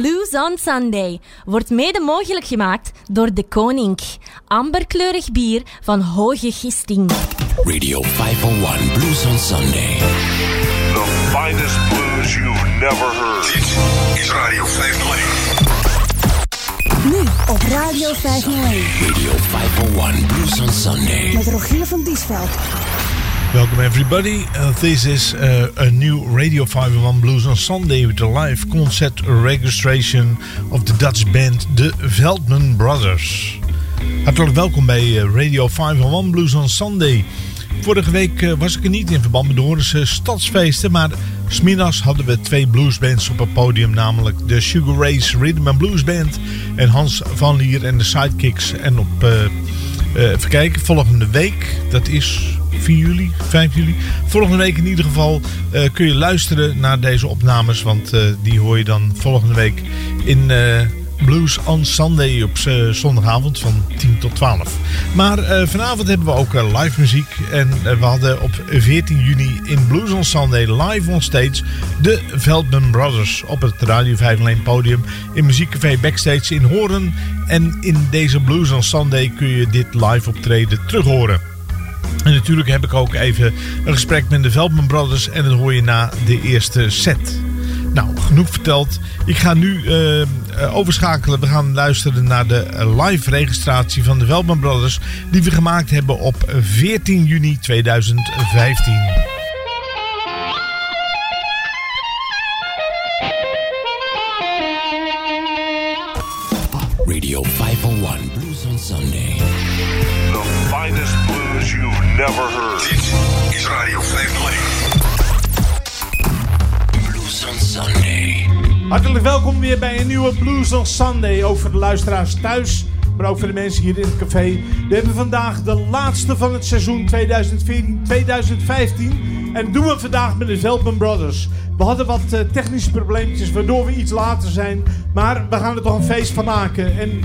Blues on Sunday wordt mede mogelijk gemaakt door De Koning. Amberkleurig bier van hoge gisting. Radio 501 Blues on Sunday. The finest blues you've never heard. Dit is Radio 501. Nu op Radio 501 Radio 501 Blues on Sunday. met Rogier van Diesveld. Welcome everybody. Uh, this is uh, a new Radio 501 Blues on Sunday with a live concert registration of the Dutch band The Veldman Brothers. Hartelijk welkom bij uh, Radio 501 Blues on Sunday. Vorige week was ik er niet in verband met de Horense stadsfeesten, maar smiddags hadden we twee bluesbands op het podium, namelijk de Sugar Race Rhythm and Blues Band en Hans van Lier en de Sidekicks. En op, kijken, volgende week, dat is 4 juli, 5 juli. Volgende week in ieder geval uh, kun je luisteren naar deze opnames. Want uh, die hoor je dan volgende week in Blues on Sunday op zondagavond van 10 tot 12. Maar vanavond hebben we ook live muziek. En we hadden op 14 juni in Blues on Sunday live on stage de Veldman Brothers op het Radio 501 podium in Muziekcafé Backstage in Horen. En in deze Blues on Sunday kun je dit live optreden terug horen. En natuurlijk heb ik ook even een gesprek met de Veldman Brothers. En dat hoor je na de eerste set. Nou, genoeg verteld. Ik ga nu uh, overschakelen. We gaan luisteren naar de live registratie van de Veldman Brothers. Die we gemaakt hebben op 14 juni 2015. Radio 501 Blues on Sunday. The finest blues you've never heard. Dit is Radio 501. Blues on Sunday. Hartelijk welkom weer bij een nieuwe Blues on Sunday. Ook voor de luisteraars thuis, maar ook voor de mensen hier in het café. We hebben vandaag de laatste van het seizoen 2014-2015. En doen we vandaag met de Veldman Brothers. We hadden wat uh, technische probleempjes waardoor we iets later zijn. Maar we gaan er toch een feest van maken. En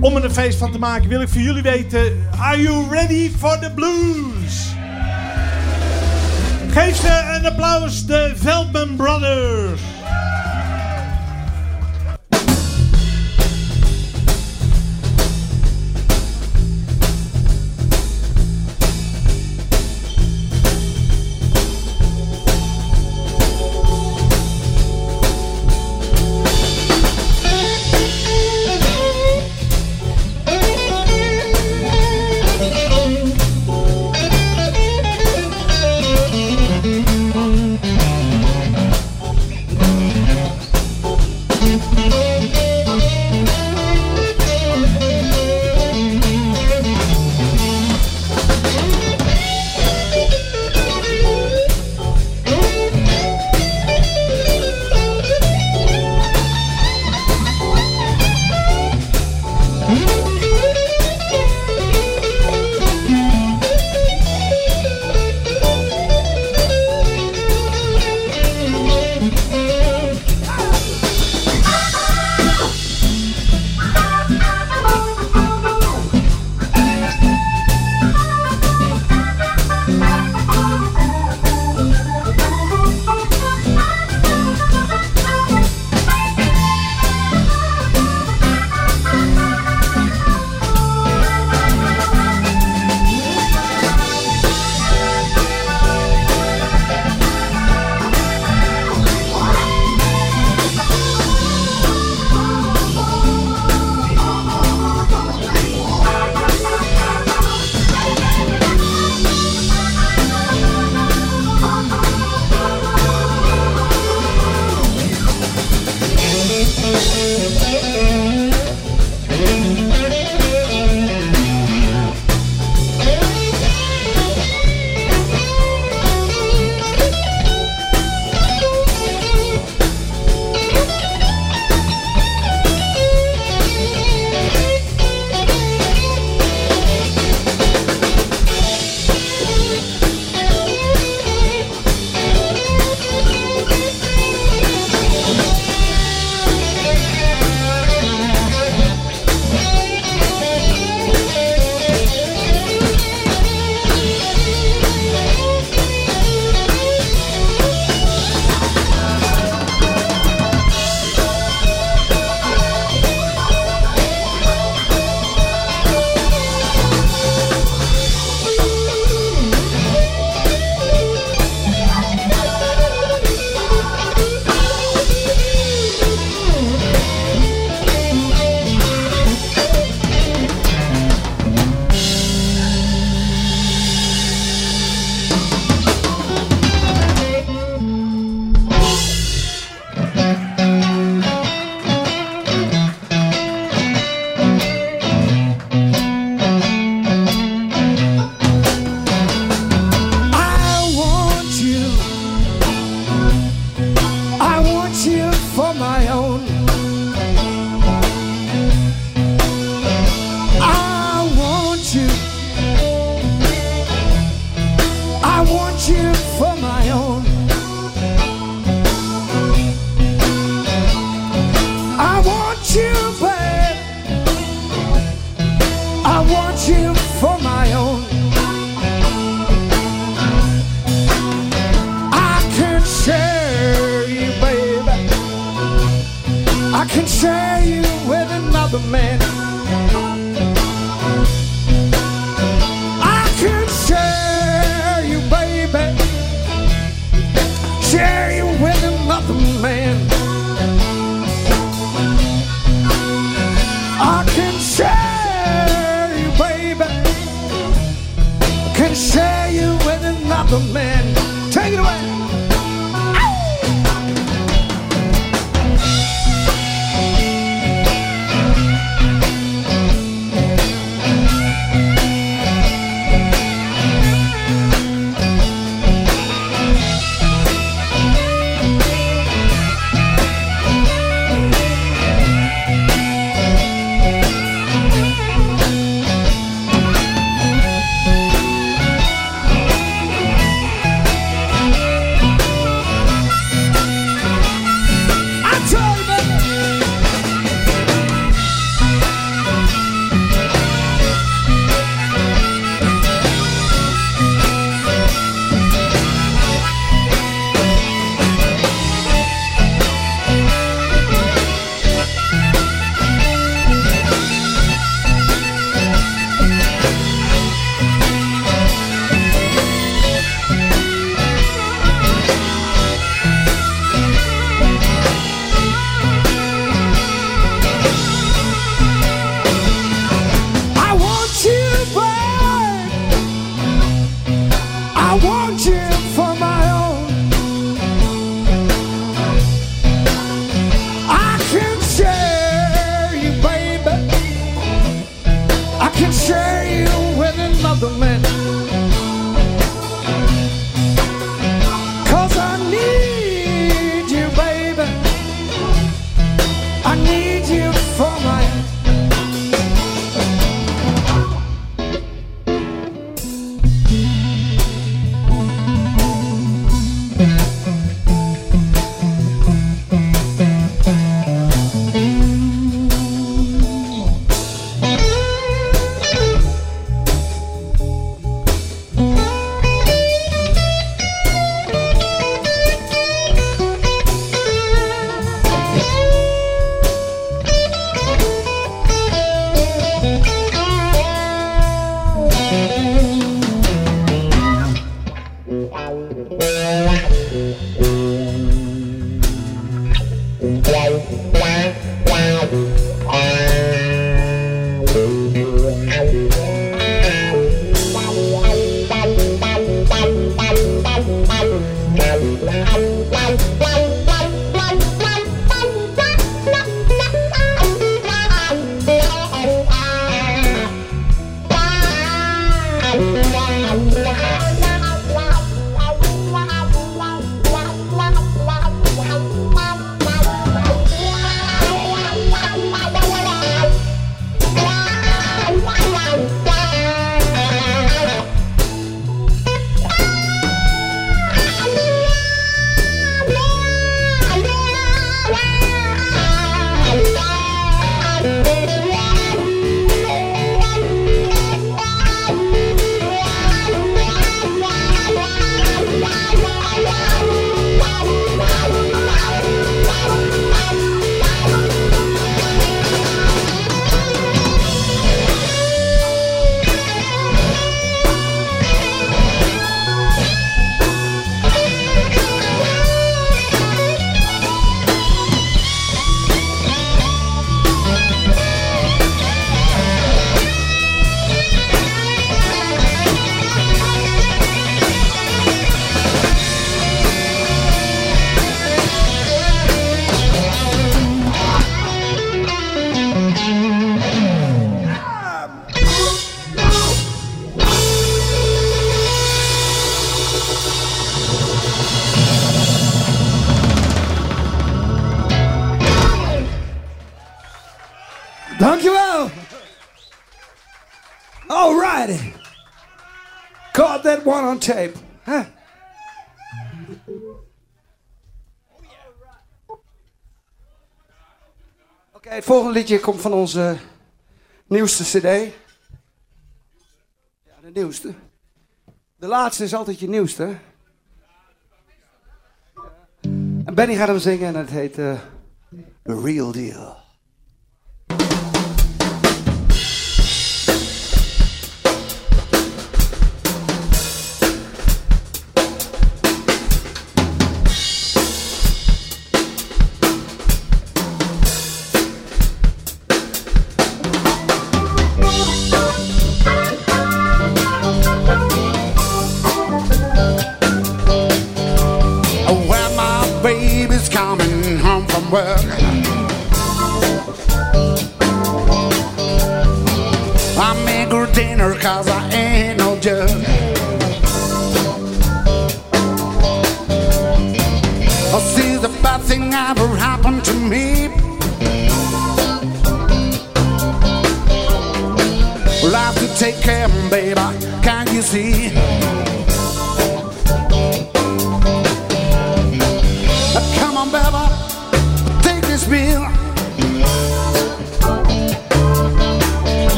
om er een feest van te maken wil ik voor jullie weten... Are you ready for the blues? Geef ze een applaus, de Veldman Brothers. All righty. Caught that one on tape. Huh? Okay, het volgende liedje komt van onze nieuwste CD. Ja, de nieuwste. De laatste is altijd je nieuwste. En Benny gaat hem zingen en het heet eh, The Real Deal.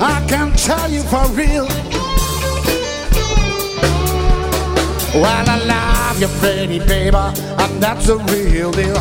I can tell you for real. Well, I love you, pretty baby, and that's a real deal.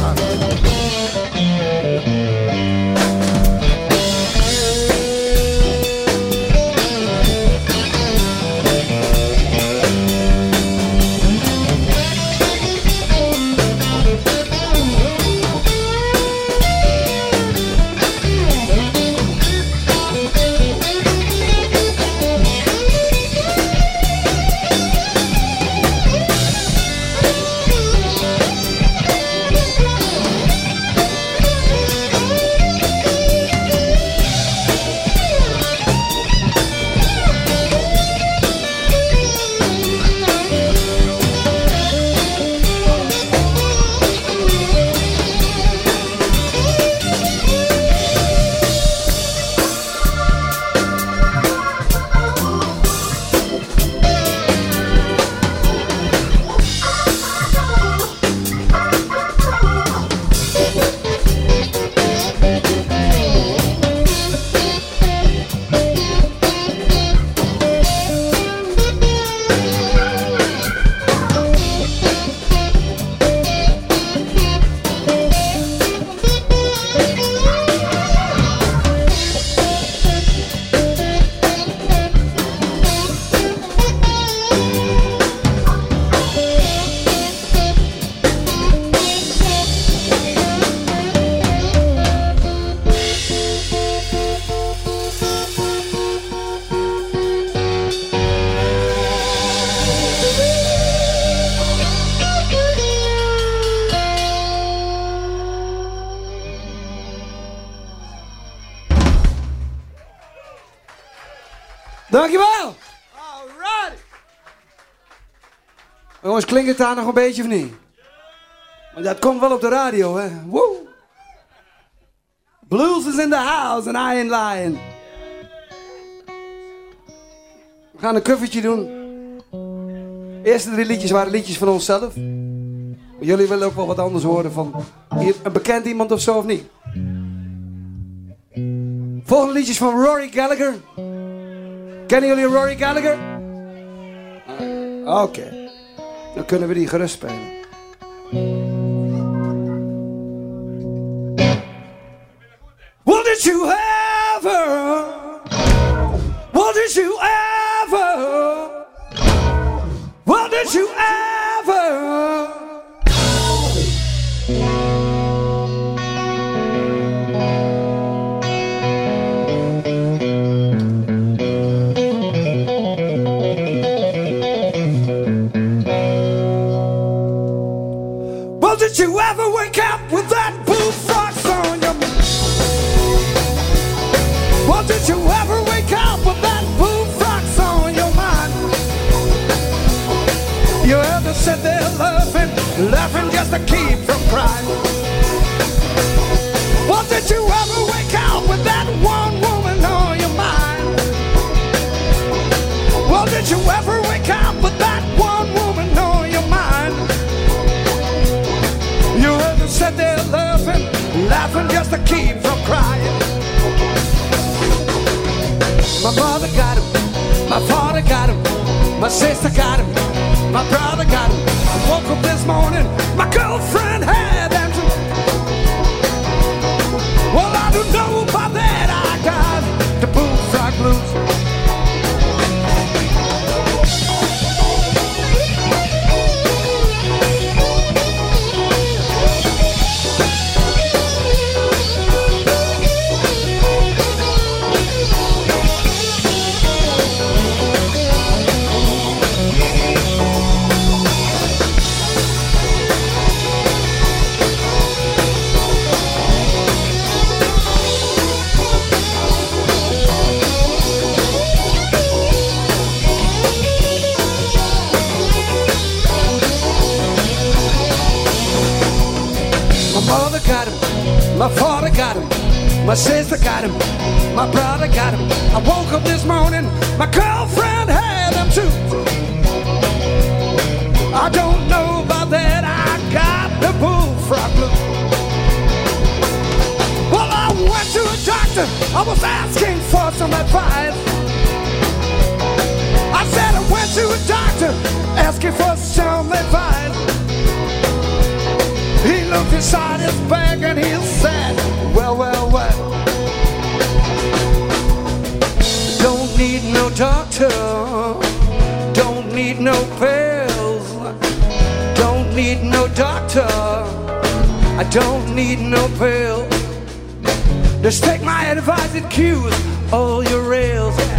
Klinkt het daar nog een beetje of niet? Maar dat komt wel op de radio, hè? Woe! Blues is in the house and I ain't lying. We gaan een covertje doen. De eerste drie liedjes waren liedjes van onszelf. Jullie willen ook wel wat anders horen van een bekend iemand of zo of niet? Volgende liedjes van Rory Gallagher. Kennen jullie Rory Gallagher? Oké. Dan kunnen we die gerust spelen. What did you ever? What did you ever? What did you ever? Did you ever wake up with that bullfrogs on your mind? Well, did you ever wake up with that bullfrogs on your mind? You ever sit there laughing, laughing just to keep from crying? Well, did you ever wake up with that one woman on your mind? Well, did you ever just to keep from crying? My mother got him, my father got him, my sister got him, my brother got him. I woke up this morning, my girlfriend had sister got him, my brother got him. I woke up this morning, my girlfriend had him too. I don't know about that, I got the bullfrog blues. Well, I went to a doctor, I was asking for some advice. I said I went to a doctor, asking for some advice. He looked inside his bag and he said, Well, well, well. Don't need no doctor. Don't need no pills. Don't need no doctor. I don't need no pills. Just take my advice and cues all your rails.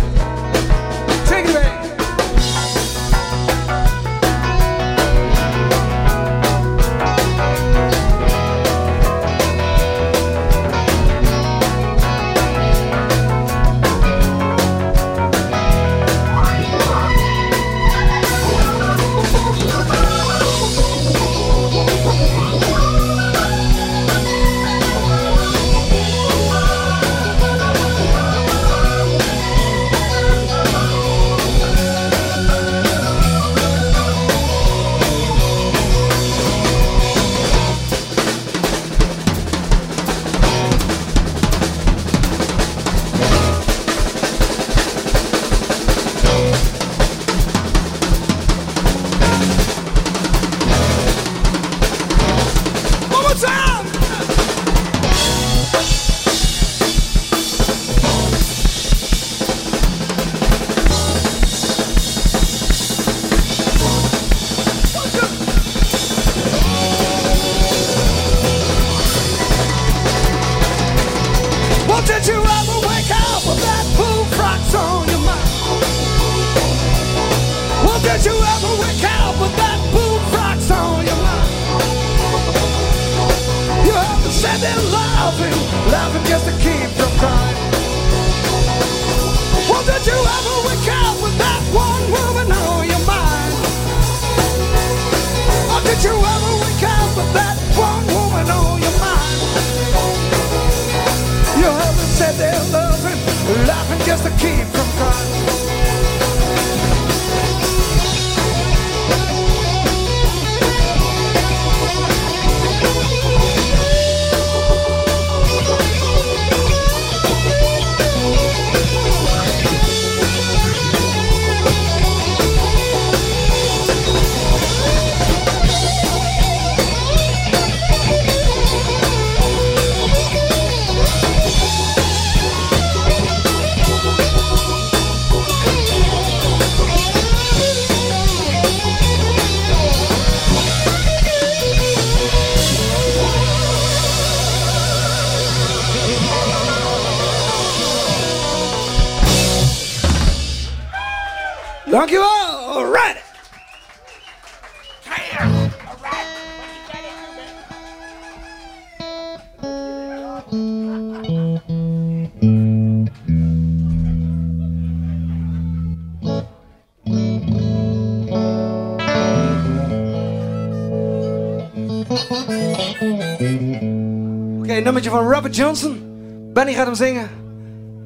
Robert Johnson. Benny gaat hem zingen.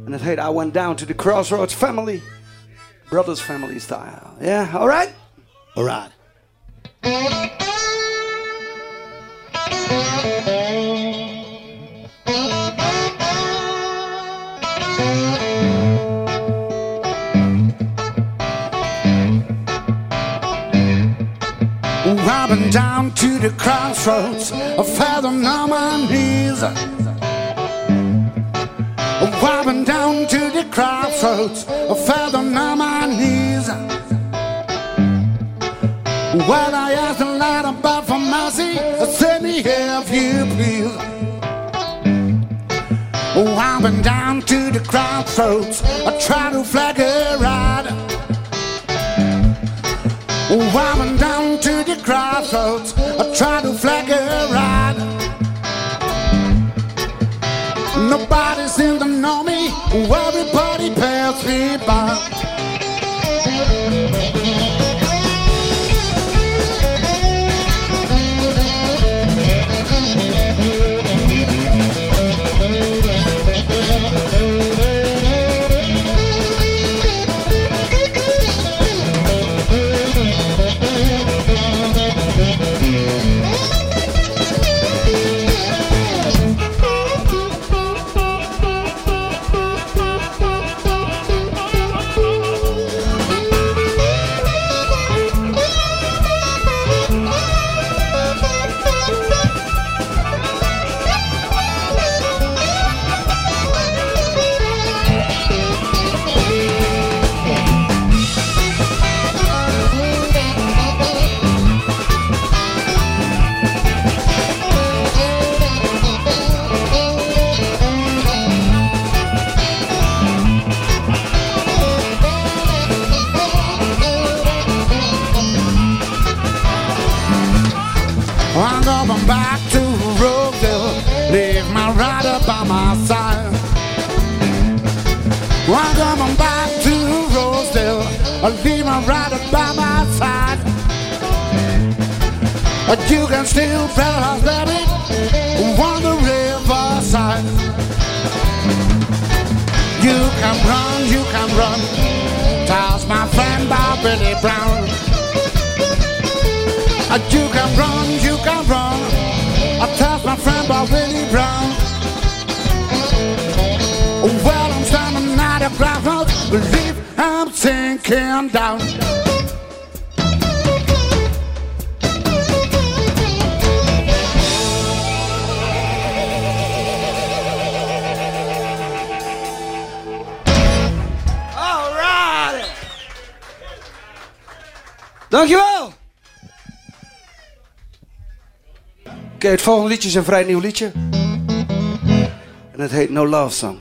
En het heet I Went Down to the Crossroads Family. Brothers Family style. Yeah, alright? Alright. I've been down to the crossroads, I fell on my knees. I've been down to the crossroads, I fell on my knees. When I asked the Lord about for mercy, send me here if you please. Oh, I've been down to the crossroads, I try to flag a ride. Oh, I went down to the crossroads. I try to flag a ride. Nobody seemed to know me. Everybody passed me by. Rosedale. Leave my rider by my side. But you can still tell us, baby, on the riverside. You can run, you can run. Tells my friend Bob Billy Brown. You can run, you can run. My friend about Willie Brown. Sinking down. Dankjewel. Oké, het volgende liedje is een vrij nieuw liedje. En het heet No Love Song.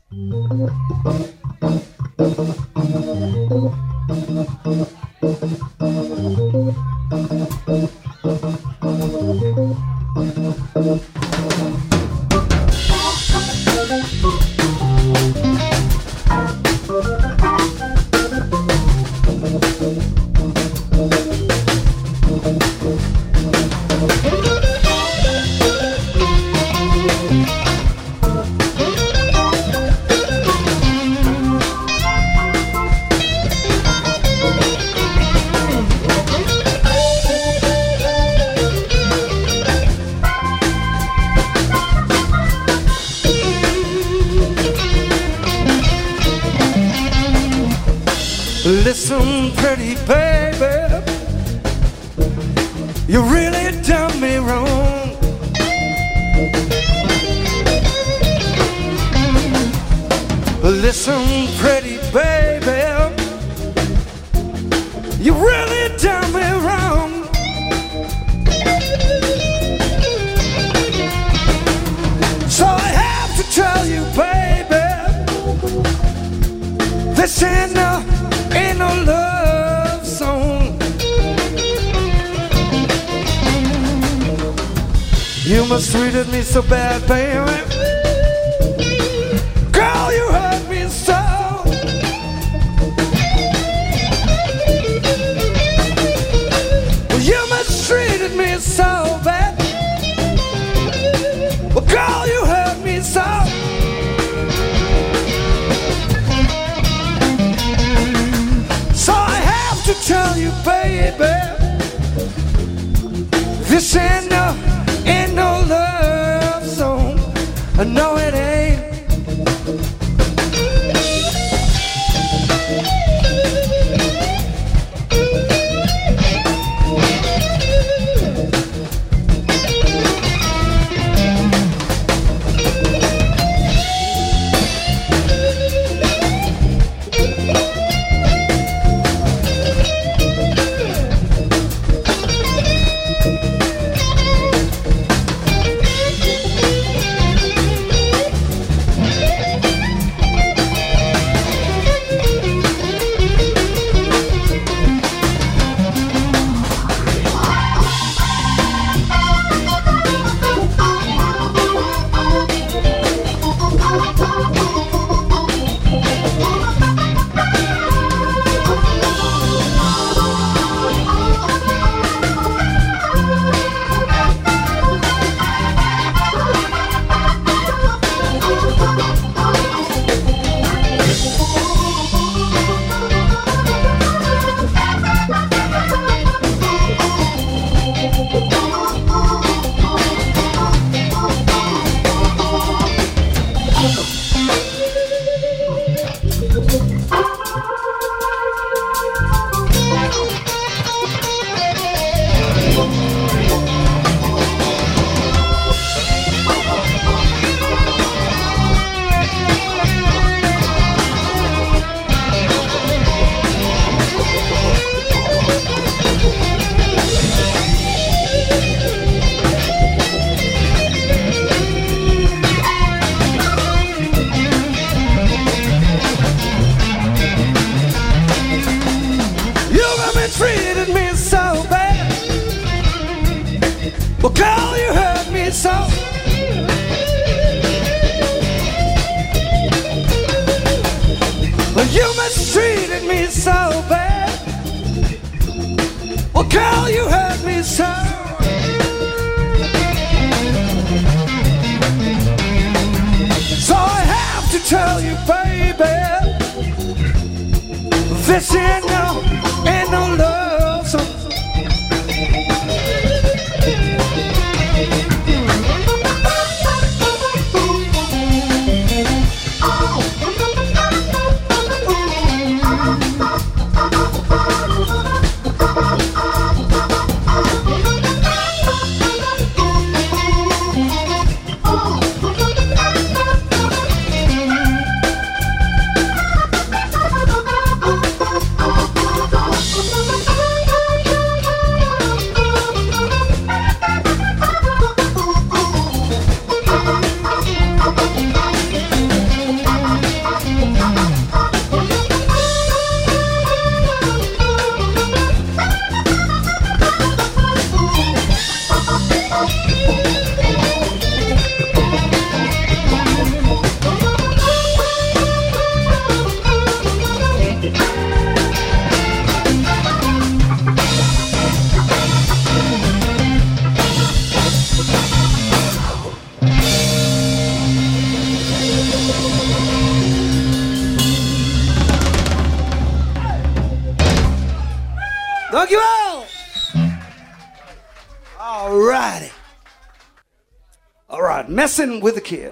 Alright, messing with the kid. kid.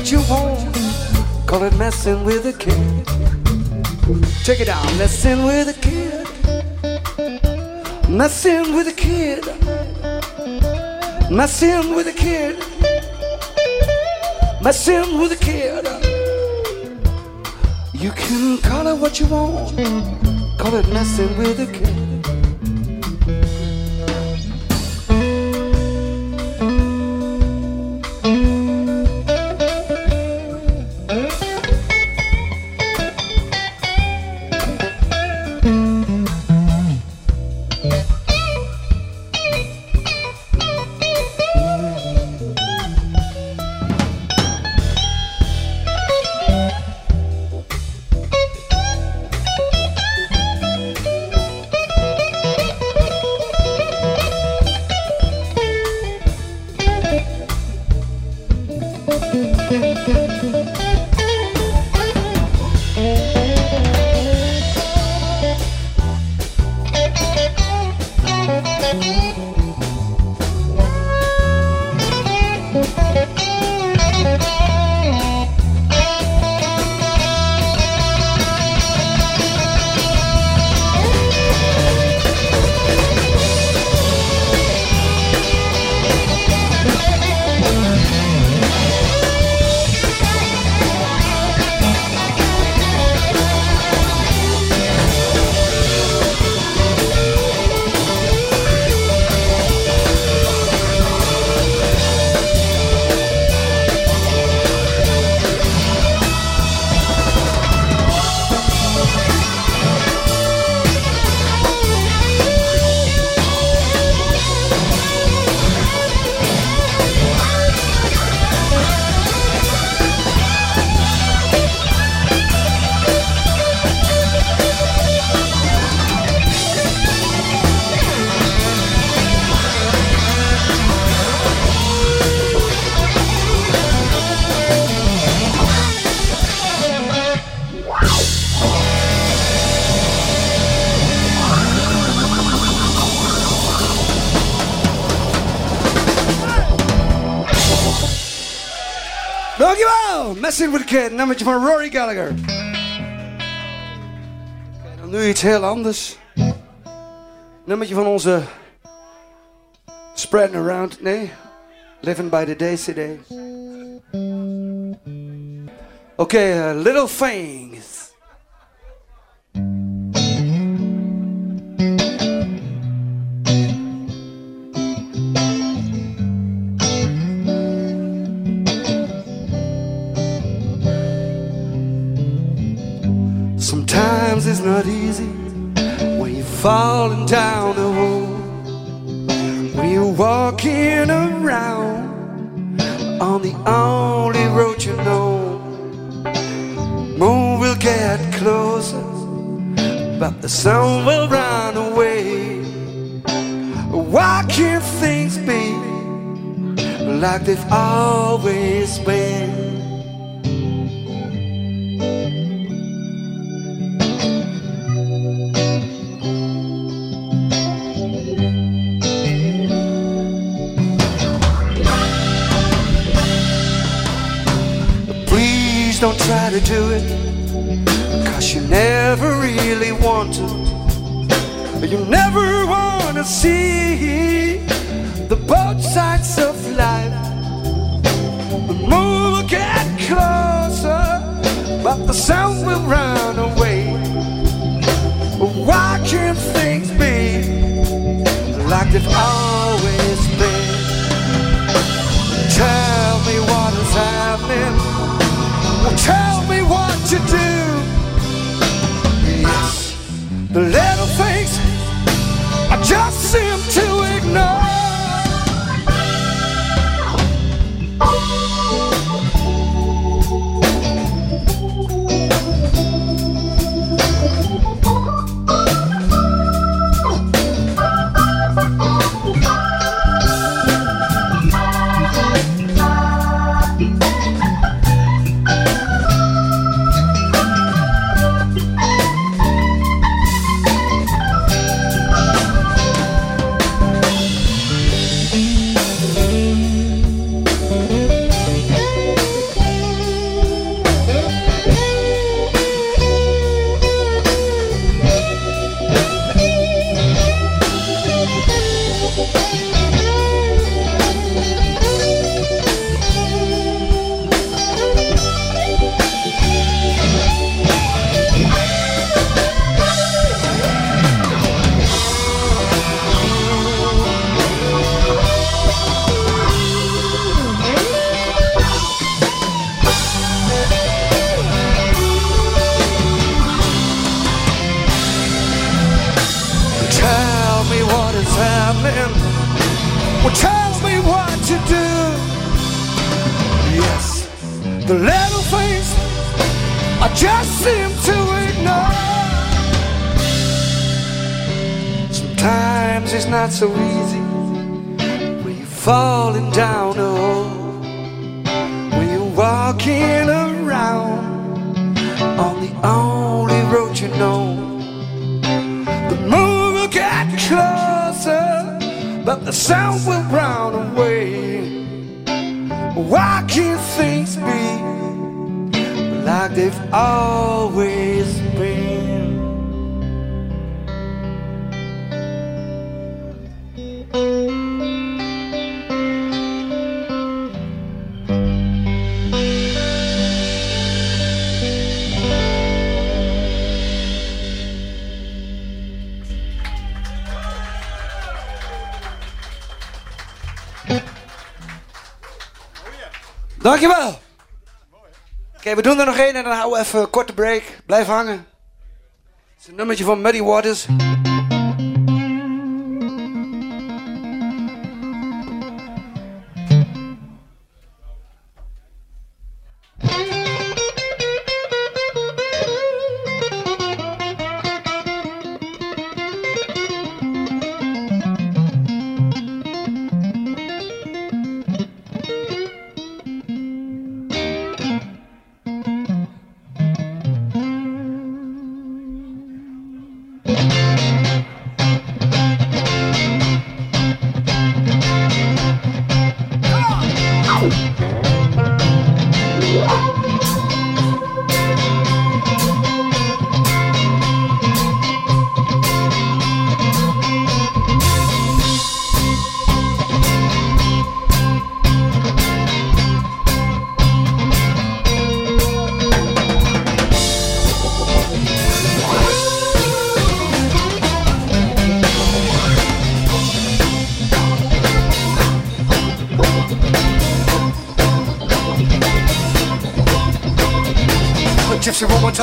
What you want. Call it messing with a kid. Check it out, messing with a kid. Messing with a kid. Messing with a kid. Messing with a kid. You can call it what you want. Call it messing with a kid. Kid, nummertje van Rory Gallagher. Oké, dan nu iets heel anders. Nummertje van onze Spreading Around, nee, Living by the Day CD. Oké, uh, Little Things. Really want to. You never want to see the both sides of life. Will get closer, but the sun will run away. Why can't things be like they've always been? Tell me what is happening. Tell me what you do. The little things Dankjewel. Oké, we doen er nog één en dan houden we even een korte break. Blijf hangen. Het is een nummertje van Muddy Waters.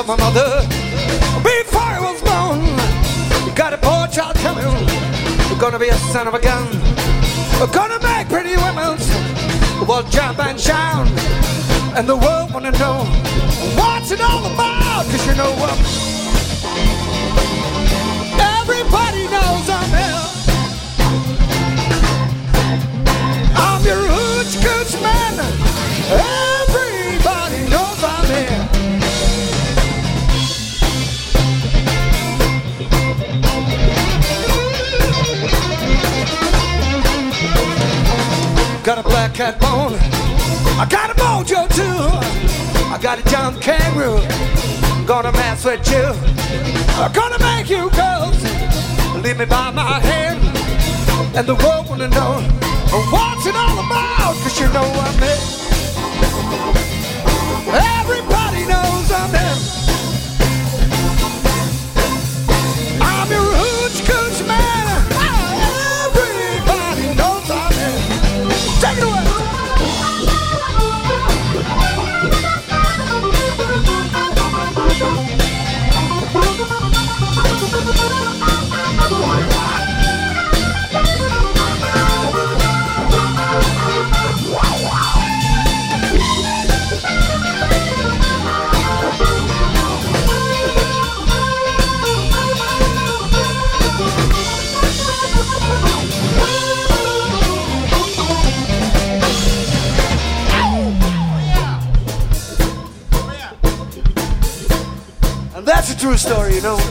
my mother before I was born. You got a poor child coming, you're gonna be a son of a gun. We're gonna make pretty women will jump and shout, and the world wanna know what's it all about. Cause you know what? I got a mojo too. I got a jump kangaroo. Gonna mess with you. I'm gonna make you girls leave me by my hand. And the world wanna know what's it all about. Cause you know I'm in. Everybody knows I'm in. You know.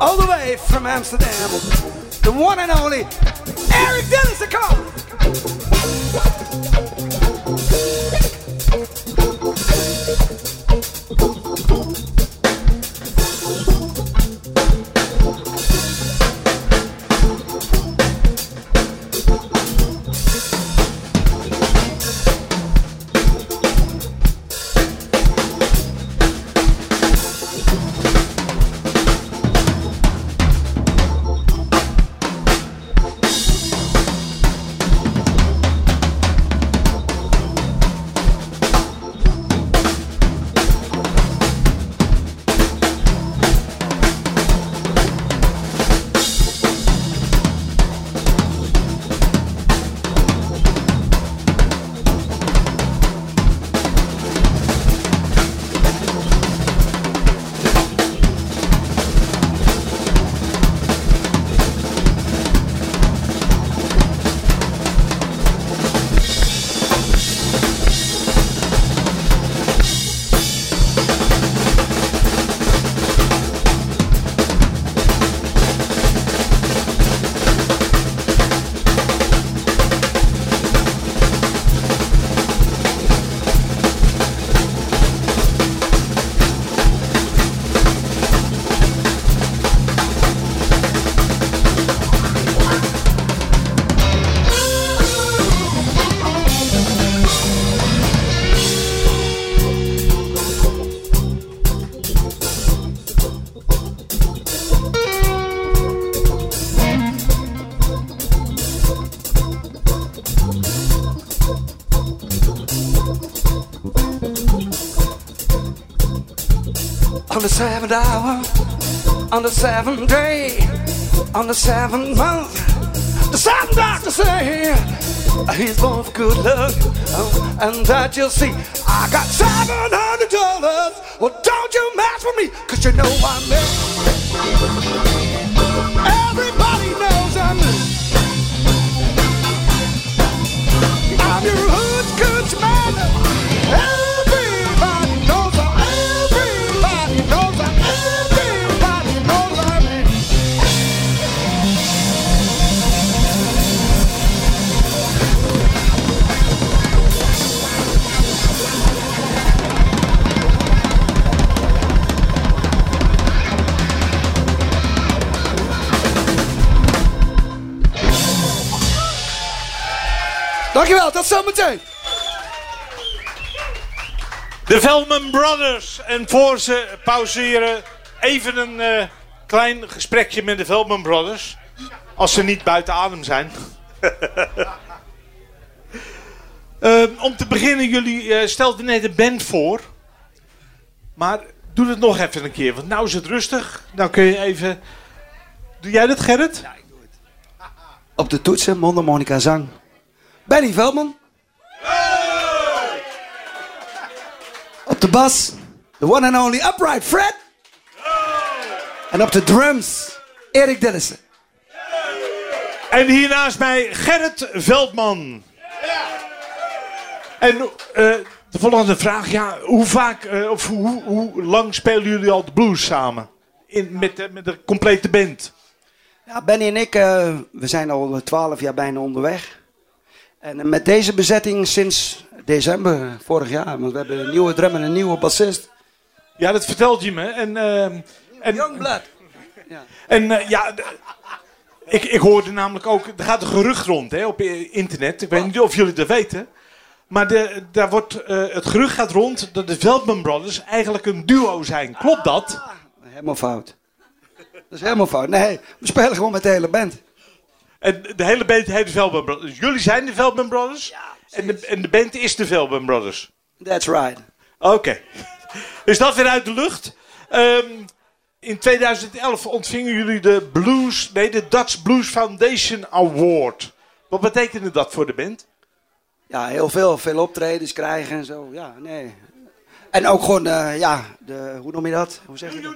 All the way from Amsterdam, the one and only Eric Dennison. Seventh hour, on the seventh day, on the seventh month, the seventh doctor say uh, he's born for good luck, oh, and that you'll see. I got seven hundred dollars. Well, don't you mess with me, cause you know I'm there. Dankjewel, tot zometeen. De Velman Brothers. En voor ze pauzeren even een eh, klein gesprekje met de Velman Brothers. Als ze niet buiten adem zijn. Ehm, om te beginnen, jullie eh, stelden net een band voor. Maar doe het nog even een keer, want nou is het rustig. Nou kun je even... Doe jij dat, Gerrit? Op de toetsen, mondharmonica zang. Benny Veldman. Op de bas, the one and only Upright Fred. En op de drums, Erik Dillissen. En hier naast mij Gerrit Veldman. En eh, de volgende vraag, ja, hoe vaak eh, of hoe, hoe lang spelen jullie al de blues samen? In, met, de- met de complete band. Ja, Benny en ik, eh, we zijn al twaalf jaar bijna onderweg. En eh, met deze bezetting sinds december vorig jaar. Want we hebben een nieuwe drum en een nieuwe bassist. Ja, dat vertelt je me. En, ehm, en, Youngblood. En eh, ja, ik, ik hoorde namelijk ook, er gaat een gerucht rond hè, op internet. Ik weet niet of jullie dat weten. Maar de, daar wordt, eh, het gerucht gaat rond dat de Veldman Brothers eigenlijk een duo zijn. Klopt dat? Helemaal fout. Dat is helemaal fout. Nee, we spelen gewoon met de hele band. En de hele band heet de Veldman Brothers. Jullie zijn de Veldman Brothers? en, de, en de band is de Veldman Brothers? That's right. Oké. Is dat weer uit de lucht? Ehm, in 2011 ontvingen jullie de Blues, nee, de Dutch Blues Foundation Award. Wat betekende dat voor de band? Ja, heel veel. Veel optredens krijgen en zo. Ja, nee. En ook gewoon, eh, ja, de, hoe noem je dat? Hoe zeg je dat?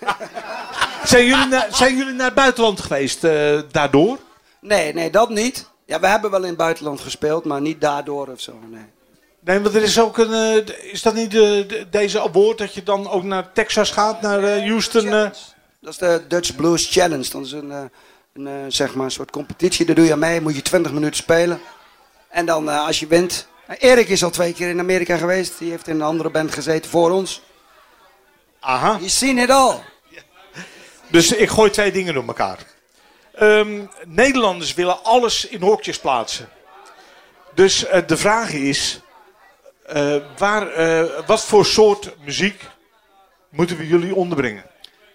Zijn jullie, naar, zijn jullie naar het buitenland geweest eh, daardoor? Nee, nee, dat niet. Ja, we hebben wel in het buitenland gespeeld, maar niet daardoor of zo. Nee. Nee, want er is ook een. eh, is dat niet de, de- deze award dat je dan ook naar Texas gaat, naar eh, Houston? Dat is de Dutch Blues Challenge. Dat is een, een, zeg maar een soort competitie. Daar doe je aan mee. Moet je 20 minuten spelen. En dan als je wint. Erik is al twee keer in Amerika geweest. Die heeft in een andere band gezeten voor ons. Aha. Je ziet het al. Dus ik gooi twee dingen door elkaar. Ehm, Nederlanders willen alles in hokjes plaatsen. Dus eh, de vraag is: eh, waar, eh, wat voor soort muziek moeten we jullie onderbrengen?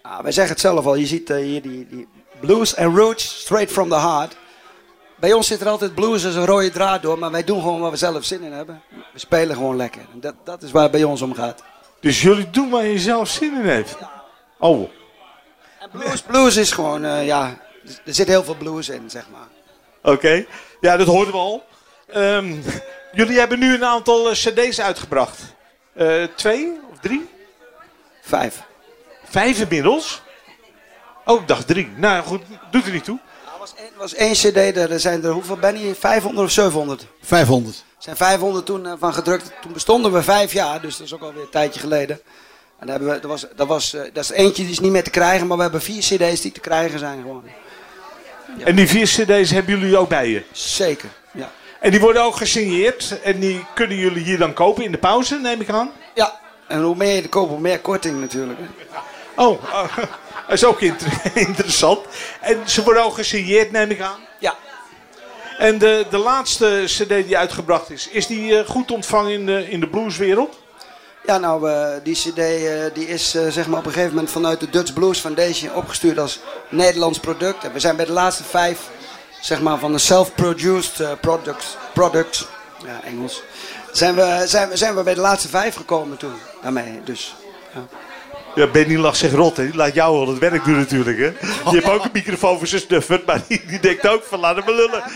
Ah, wij zeggen het zelf al. Je ziet hier die, die blues en roots straight from the heart. Bij ons zit er altijd blues als een rode draad door. Maar wij doen gewoon waar we zelf zin in hebben. We spelen gewoon lekker. En Dat, dat is waar het bij ons om gaat. Dus jullie doen waar je zelf zin in heeft. Oh, Blues, blues is gewoon, eh, ja, er zit heel veel blues in, zeg maar. oké. Ja, dat hoorden we al. Ehm, jullie hebben nu een aantal eh, CD's uitgebracht. Eh, twee of drie? Vijf. Vijf inmiddels? Oh, ik dacht drie. Nou goed, doet er niet toe. Er was één cd, er zijn er hoeveel ben je? 500 of 700? 500. Zijn 500 toen eh, van gedrukt. Toen bestonden we vijf jaar, dus dat is ook alweer een tijdje geleden. En daar hebben we, dat, was, dat, was, eh, dat is eentje die is niet meer te krijgen, maar we hebben vier cd's die te krijgen zijn gewoon. En die vier CD's hebben jullie ook bij je? Zeker, ja. En die worden ook gesigneerd. En die kunnen jullie hier dan kopen in de pauze, neem ik aan. Ja, en hoe meer je er koopt, hoe meer korting natuurlijk. Oh, oh, dat is ook inter- interessant. En ze worden ook gesigneerd, neem ik aan. Ja. En de, de laatste CD die uitgebracht is, is die eh, goed ontvangen in de, in de blueswereld? Ja, nou, eh, die cd eh, die is zeg maar op een gegeven moment vanuit de Dutch Blues Foundation opgestuurd als Nederlands product. En we zijn bij de laatste vijf, zeg maar, van de self-produced products, products, ja, Engels, zijn we, zijn, we, zijn we bij de laatste vijf gekomen toen, daarmee. Dus, ja. Ja, Benny lacht zich rot, hè. Die laat jou al het werk doen natuurlijk, hè. Je hebt ook een microfoon voor zijn snuffert, maar die, die denkt ook van laat hem lullen.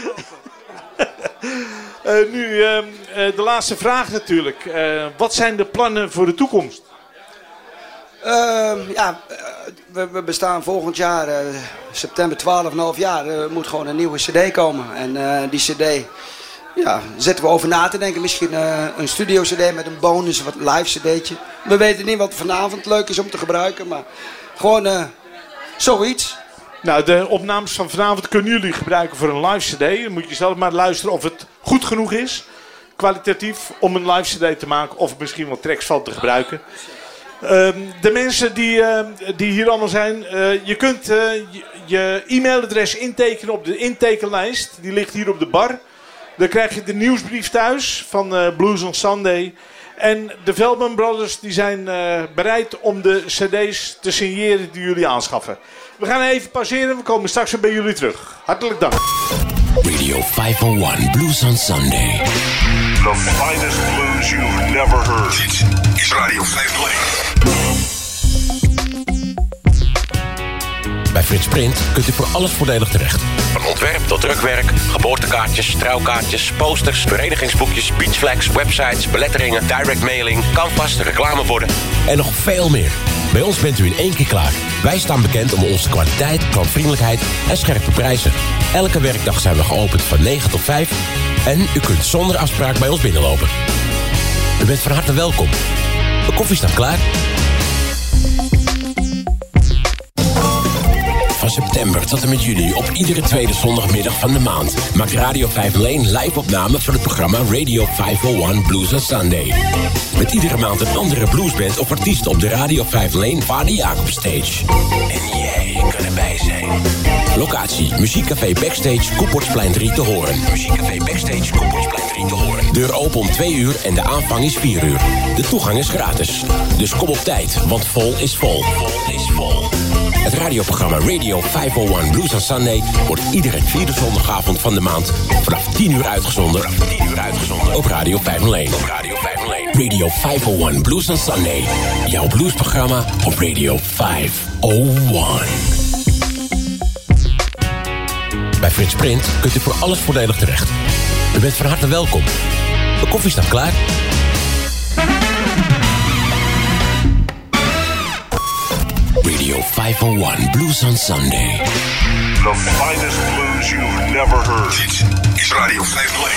Eh, nu, ehm, eh, de laatste vraag natuurlijk. Eh, wat zijn de plannen voor de toekomst? Ehm, ja, we, we bestaan volgend jaar, september 12,5 jaar, er moet gewoon een nieuwe cd komen. En die cd, ja, zetten we over na te denken. Misschien eh, een studio cd met een bonus, wat live cd'tje. We weten niet wat vanavond leuk is om te gebruiken, maar gewoon eh, zoiets. Nou, de opnames van vanavond kunnen jullie gebruiken voor een live CD. Dan moet je zelf maar luisteren of het goed genoeg is, kwalitatief, om een live CD te maken. Of misschien wat tracks van te gebruiken. Ehm, de mensen die, ehm, die hier allemaal zijn, eh, je kunt je e-mailadres intekenen op de intekenlijst. Die ligt hier op de bar. Dan krijg je de nieuwsbrief thuis van eh, Blues on Sunday. En de Veldman Brothers die zijn eh, bereid om de cd's te signeren die jullie aanschaffen. We gaan even pauzeren, we komen straks weer bij jullie terug. Hartelijk dank. Radio 501 Blues on Sunday. The finest blues you've never heard. Dit is Radio 501. Bij Frits Print kunt u voor alles voordelig terecht. Van ontwerp tot drukwerk, geboortekaartjes, trouwkaartjes, posters, verenigingsboekjes, beachflags, websites, beletteringen, direct mailing, canvas, reclameborden en nog veel meer. Bij ons bent u in één keer klaar. Wij staan bekend om onze kwaliteit, klantvriendelijkheid en scherpe prijzen. Elke werkdag zijn we geopend van 9 tot 5 en u kunt zonder afspraak bij ons binnenlopen. U bent van harte welkom. De koffie staat klaar. Van september tot en met juni op iedere tweede zondagmiddag van de maand... maakt Radio 501 live opname van het programma Radio 501 Blues on Sunday. Met iedere maand een andere bluesband of artiest op de Radio 501 Vader Jacob Stage. En jij kan erbij zijn. Locatie, Muziekcafé Backstage, Koeportsplein 3 te horen. Muziekcafé Backstage, Koeportsplein 3 te horen. Deur open om 2 uur en de aanvang is 4 uur. De toegang is gratis. Dus kom op tijd, want vol is vol. Vol is vol. Het radioprogramma Radio 501 Blues on Sunday wordt iedere vierde zondagavond van de maand vanaf 10 uur uitgezonden. Vanaf 10 uur uitgezonden op Radio 501. Op Radio 501. Radio 501 Blues on Sunday. Jouw bluesprogramma op Radio 501. Bij Frits Print kunt u voor alles voordelig terecht. U bent van harte welkom. De koffie staat klaar. Radio 501 Blues on Sunday. The finest blues you've never heard. Dit is Radio 501.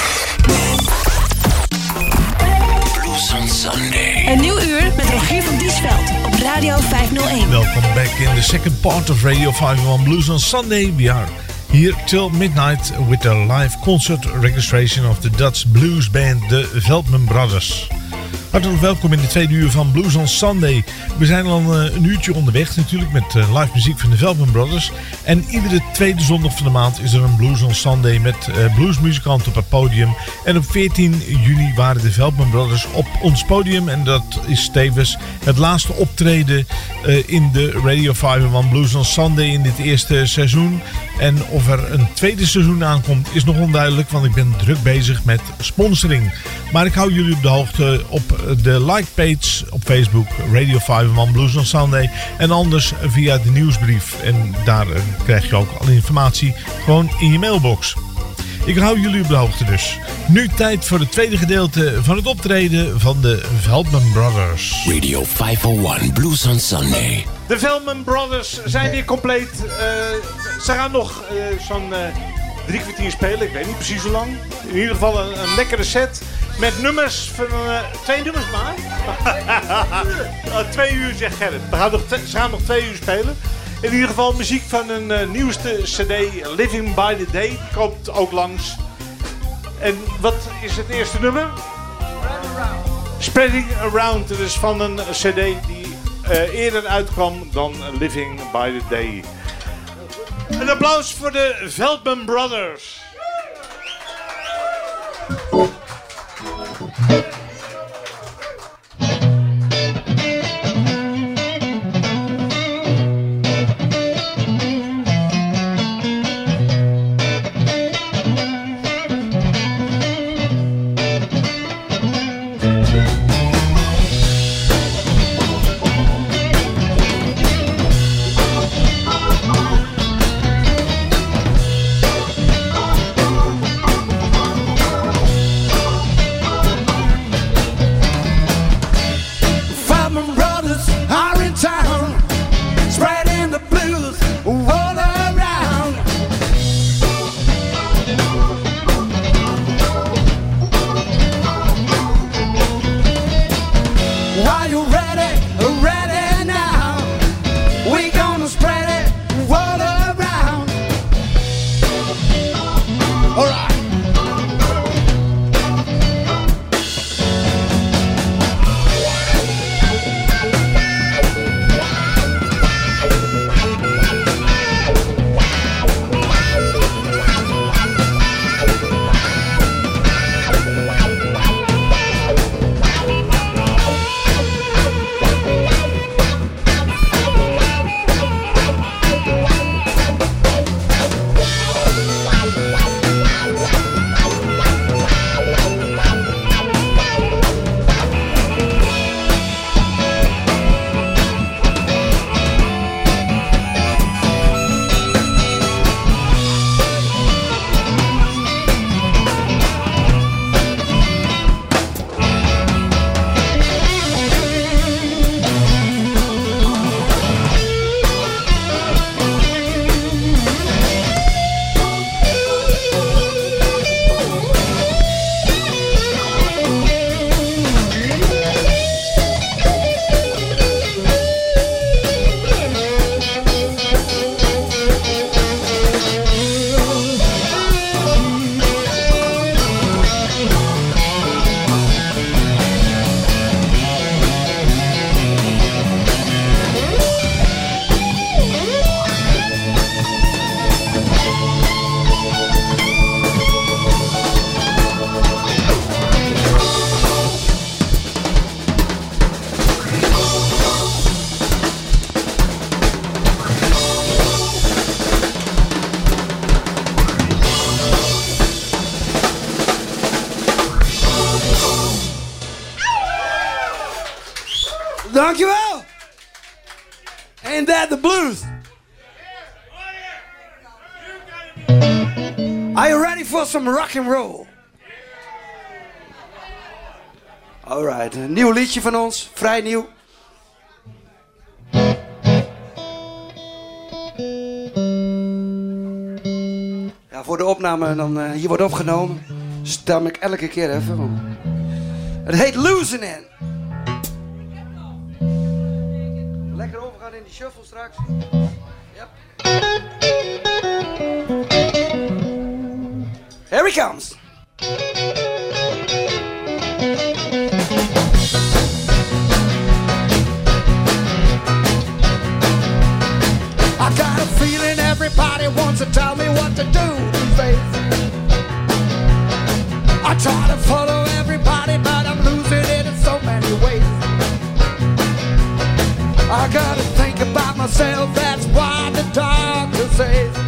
Blues on Sunday. Een nieuw uur met Rogier van Diesveld op Radio 501. Welcome back in the second part of Radio 501 Blues on Sunday. We are here till midnight with a live concert registration of the Dutch blues band the Veldman Brothers. Hartelijk welkom in de tweede uur van Blues on Sunday. We zijn al een, een uurtje onderweg natuurlijk met eh, live muziek van de Veldman Brothers. En iedere tweede zondag van de maand is er een Blues on Sunday met uh, bluesmuzikanten op het podium. En op 14 juni waren de Veldman Brothers op ons podium. En dat is tevens het laatste optreden in de Radio 501 Blues on Sunday in dit eerste seizoen. En of er een tweede seizoen aankomt is nog onduidelijk, want ik ben druk bezig met sponsoring. Maar ik hou jullie op de hoogte op de like page op Facebook Radio 501 Blues on Sunday. En anders via de nieuwsbrief. En daar uh, krijg je ook alle informatie gewoon in je mailbox. Ik hou jullie op de hoogte dus. Nu tijd voor het tweede gedeelte van het optreden van de Veldman Brothers. Radio 501 Blues on Sunday. De Veldman Brothers zijn weer compleet. Uh, ze gaan nog uh, zo'n drie kwartier spelen. Ik weet niet precies hoe lang. In ieder geval een, een lekkere set. Met nummers van uh, twee nummers maar. uh, twee uur zegt Gerrit. We gaan nog ze gaan nog twee uur spelen. In ieder geval muziek van een uh, nieuwste cd, Living by the Day. Komt ook langs. En wat is het eerste nummer? Spreading Around. Het is van een cd die eerder uitkwam dan Living by the Day. Een applaus voor de Veldman Brothers. Dankjewel! Dankjewel. Ain't that the blues? Are you ready for some rock and roll? Alright, een nieuw liedje van ons, vrij nieuw. Ja, voor de opname dan eh, hier wordt opgenomen, dus stam ik elke keer even. Het heet Losing It. and shuffle straks. Yep. Here he comes. I got a feeling everybody wants to tell me what to do these. I try to follow everybody, but I'm losing it in so many ways. I gotta think myself, that's why the doctor says.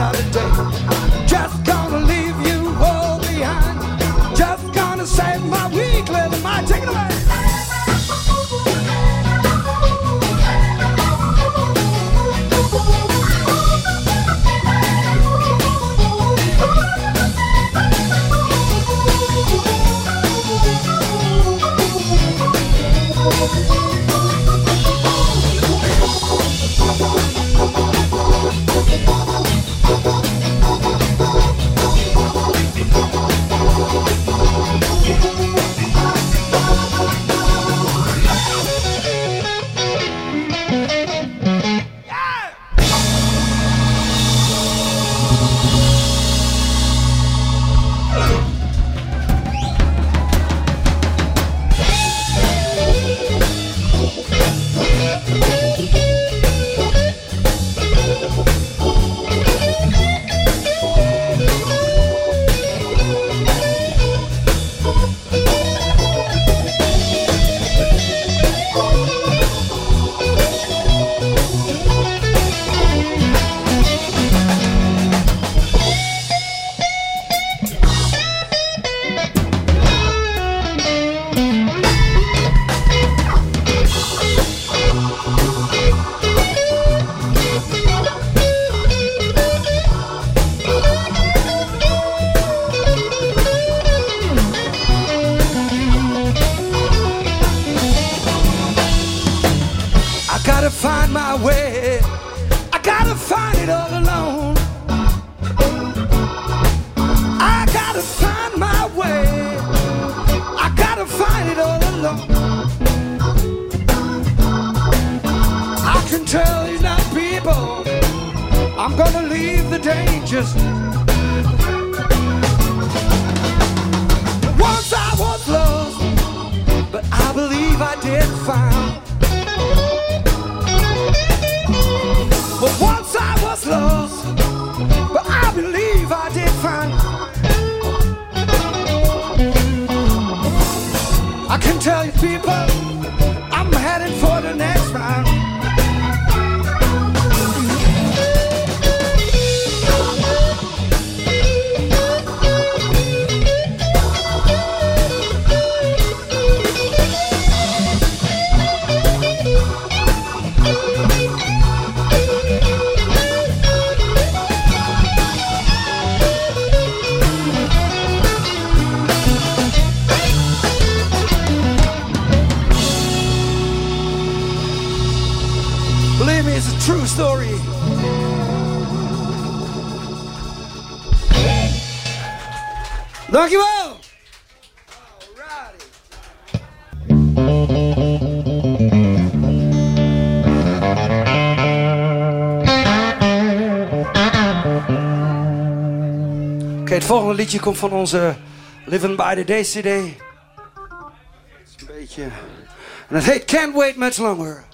out of the day. liedje komt van onze Living by the Day CD. Een beetje. En het heet Can't Wait Much Longer.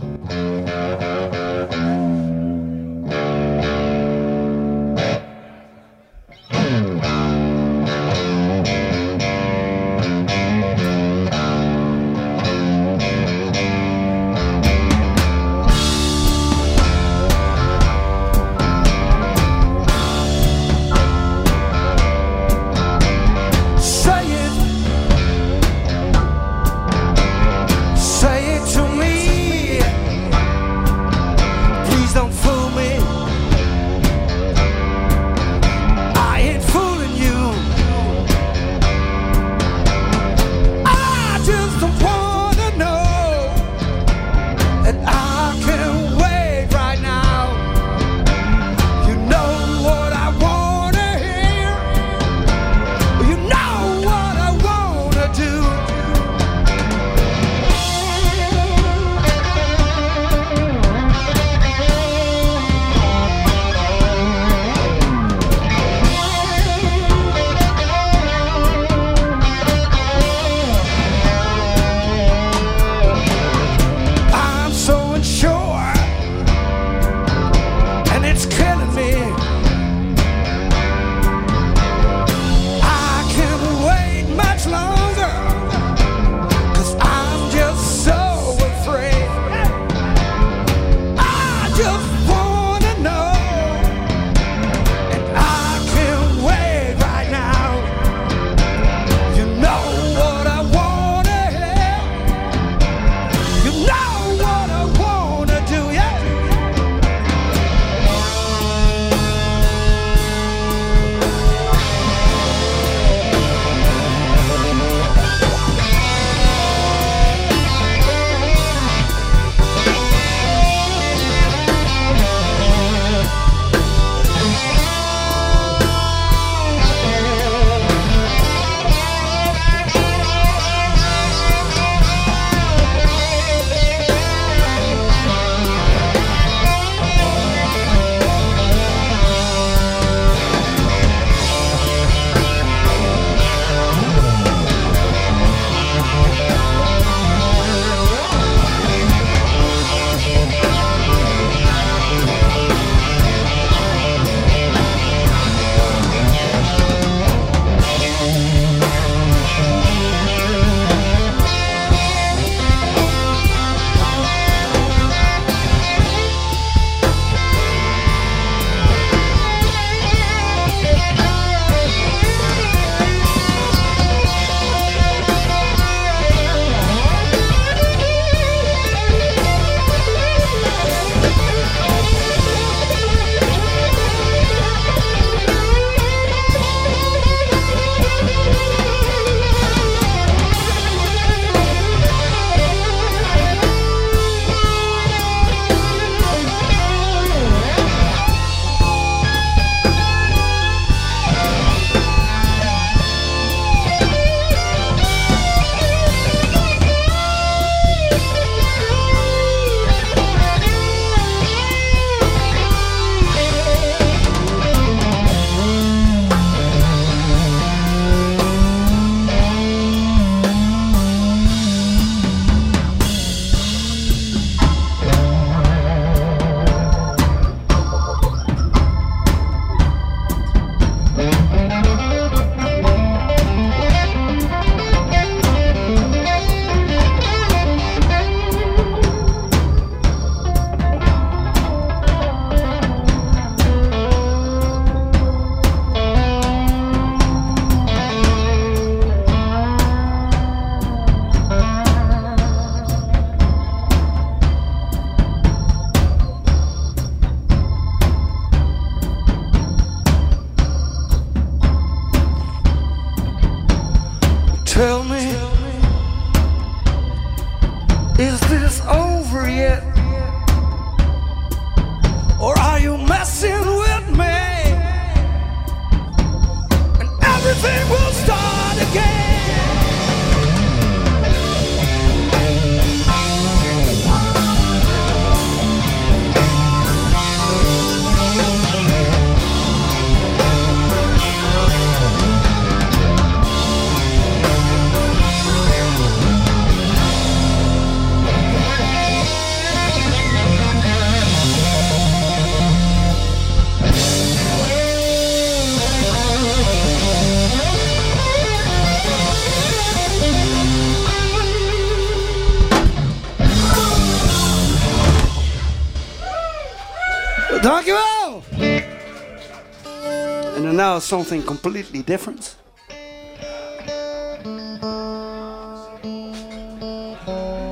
Something completely different.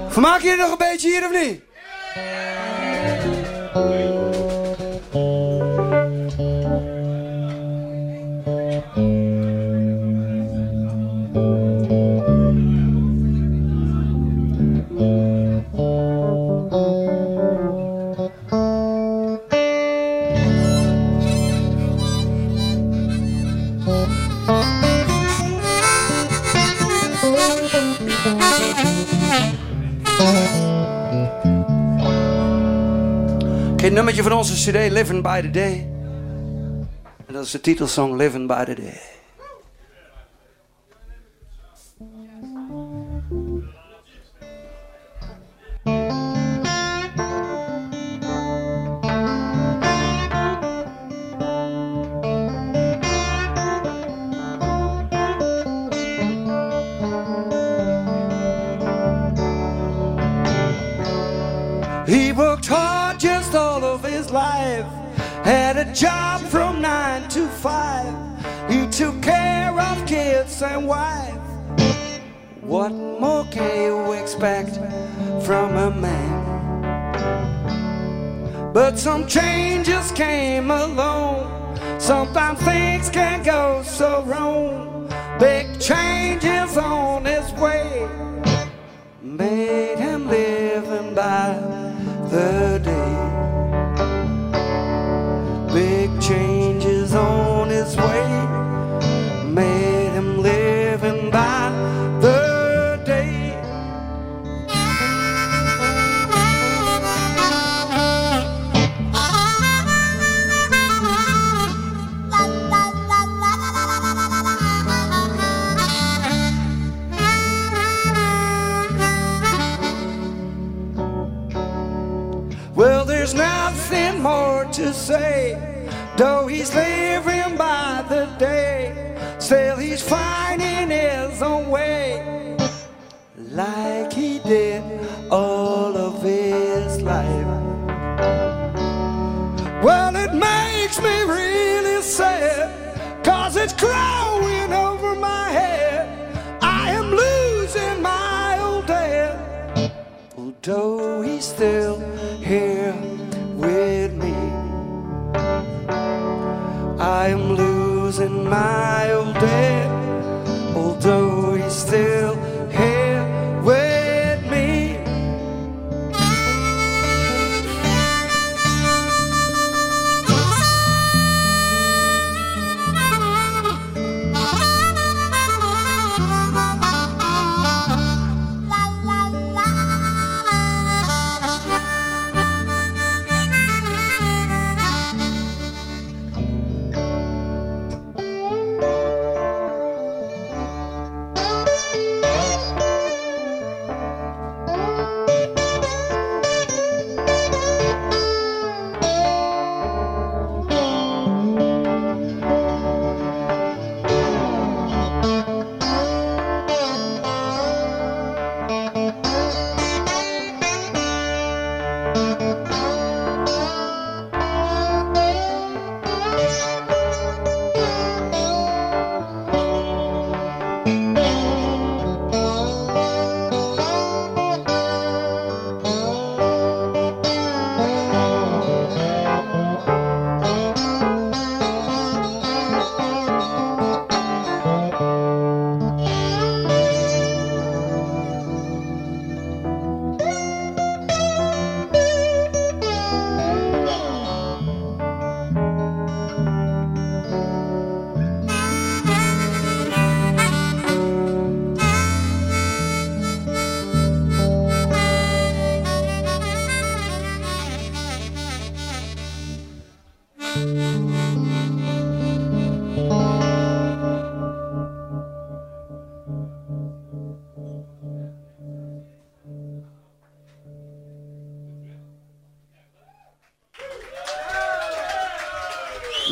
Vermaak je nog een beetje hier of niet? Oké, nummertje van onze cd Living by the Day. En dat is de titelsong Living by the Day.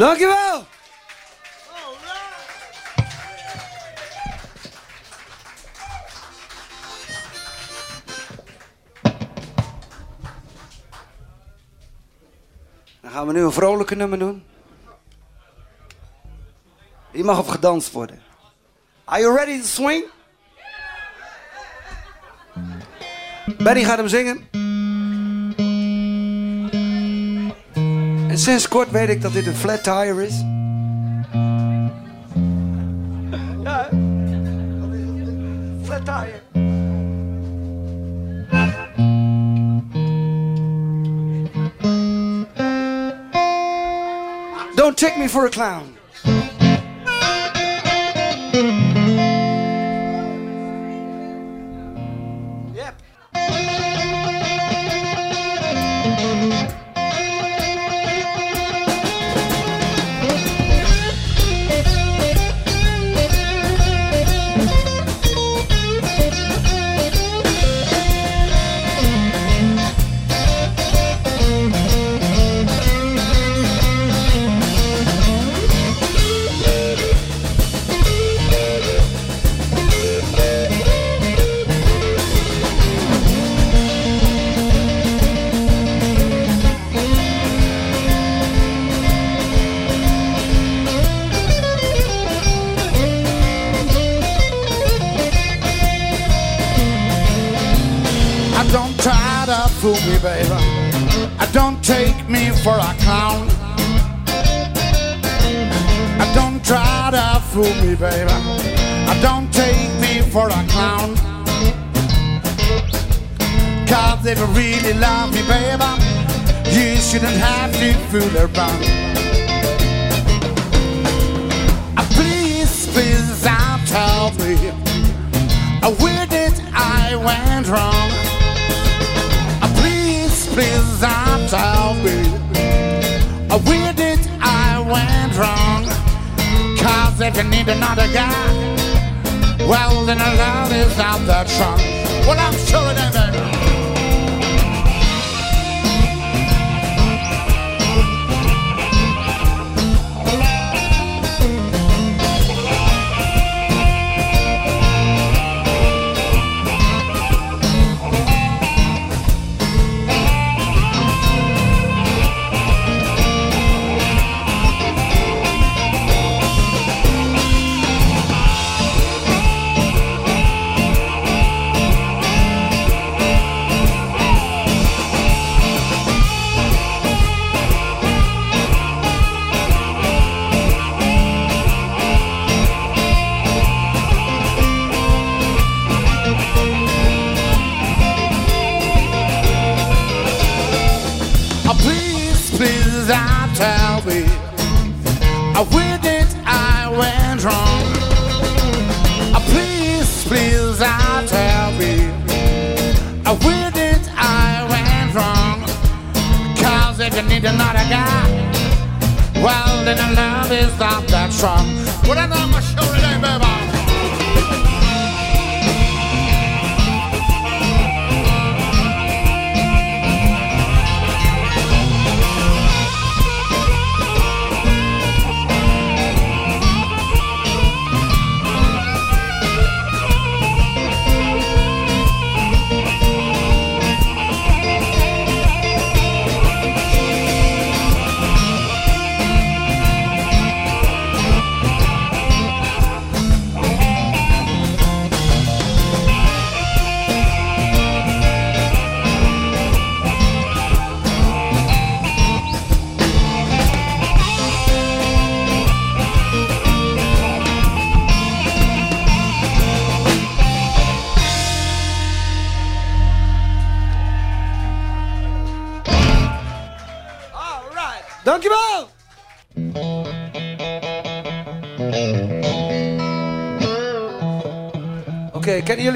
Dankjewel! Dan gaan we nu een vrolijke nummer doen. Die mag op gedanst worden. Are you ready to swing? Benny gaat hem zingen. En sinds kort weet ik dat dit een flat tire is. Ja, flat tire. Don't take me for a clown. Fool me, baby. Don't take me for a clown. Cause if you really love me, baby, you shouldn't have to fool around. Please, please, now tell me where did I went wrong? Please, please, now tell me where did I went wrong? If you need another guy, well, then a love is out the trunk. Well, I'm sure it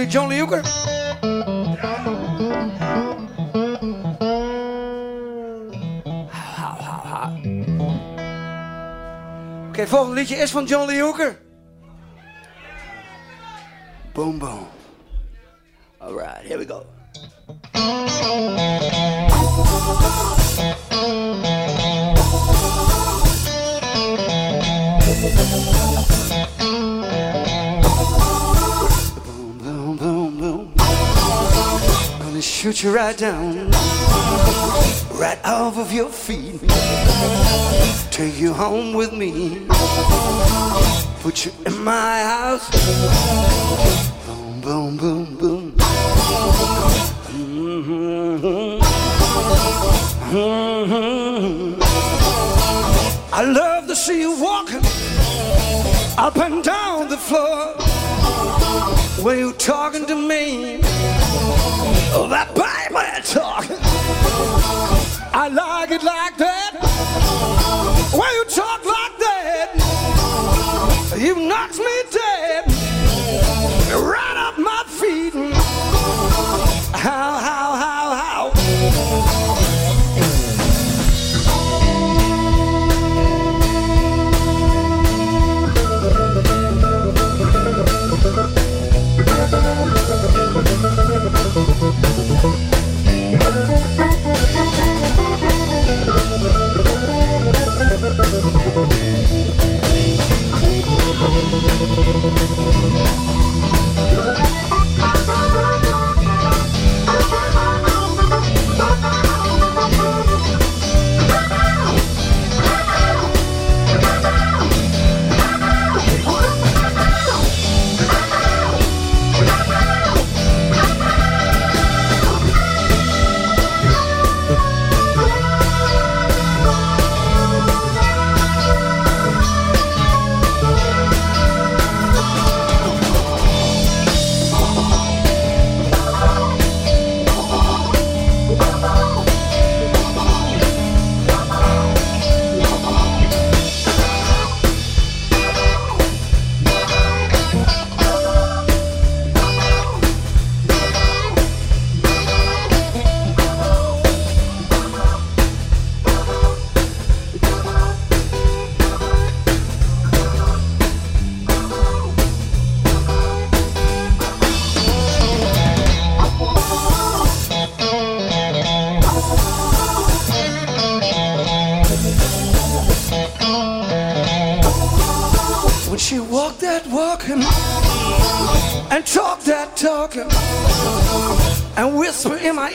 John Lee Hooker? Oké, volgende liedje is van John Lee Hooker. Home with me. Put you in my house. Boom, boom, boom, boom. Mm-hmm. Mm-hmm. I love to see you walking up and down the floor when you talking to me. Oh, that baby talking. I like it like that. Me dead.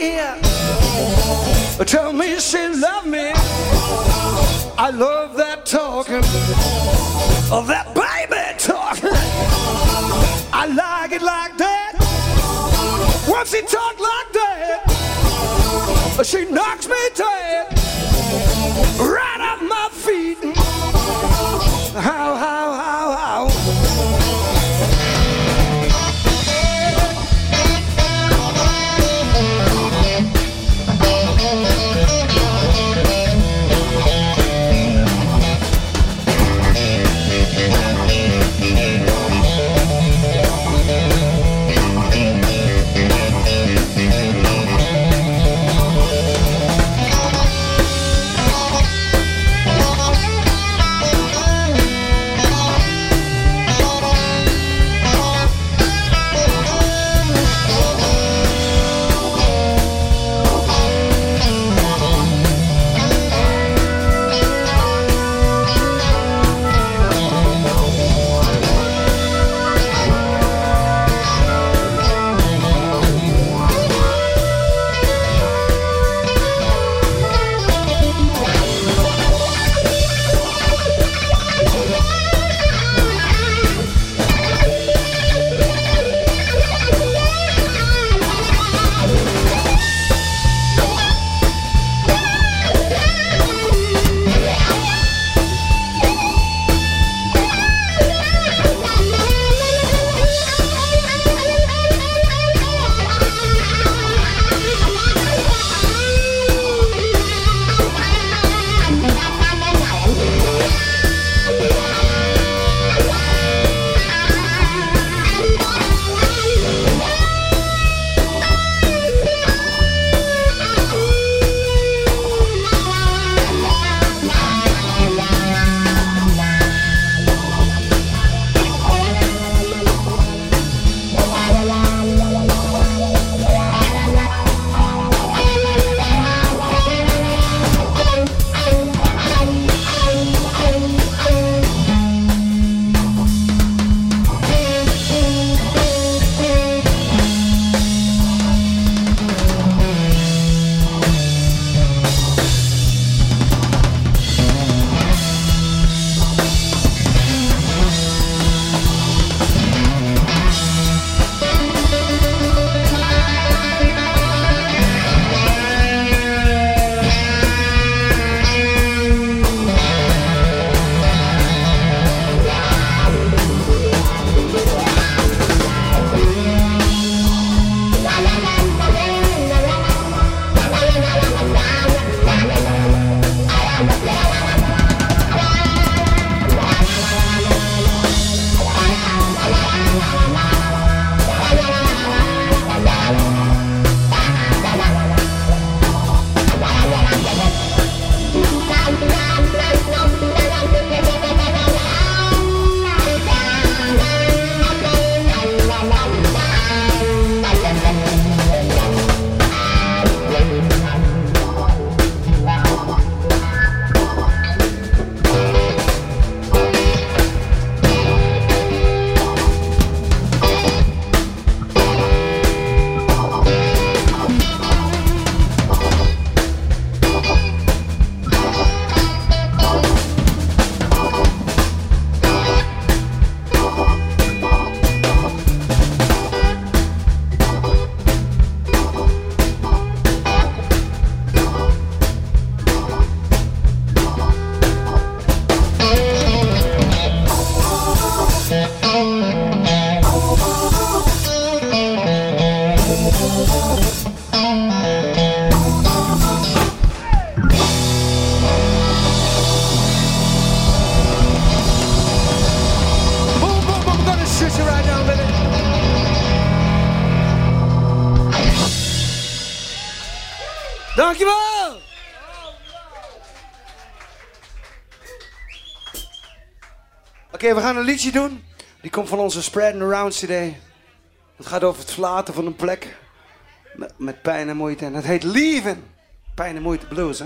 Ear, tell me she love me. I love Oké, we gaan een liedje doen. Die komt van onze Spread Around today. Het gaat over het verlaten van een plek. Met pijn en moeite. En het heet Leaving. Pijn en moeite blues, hè?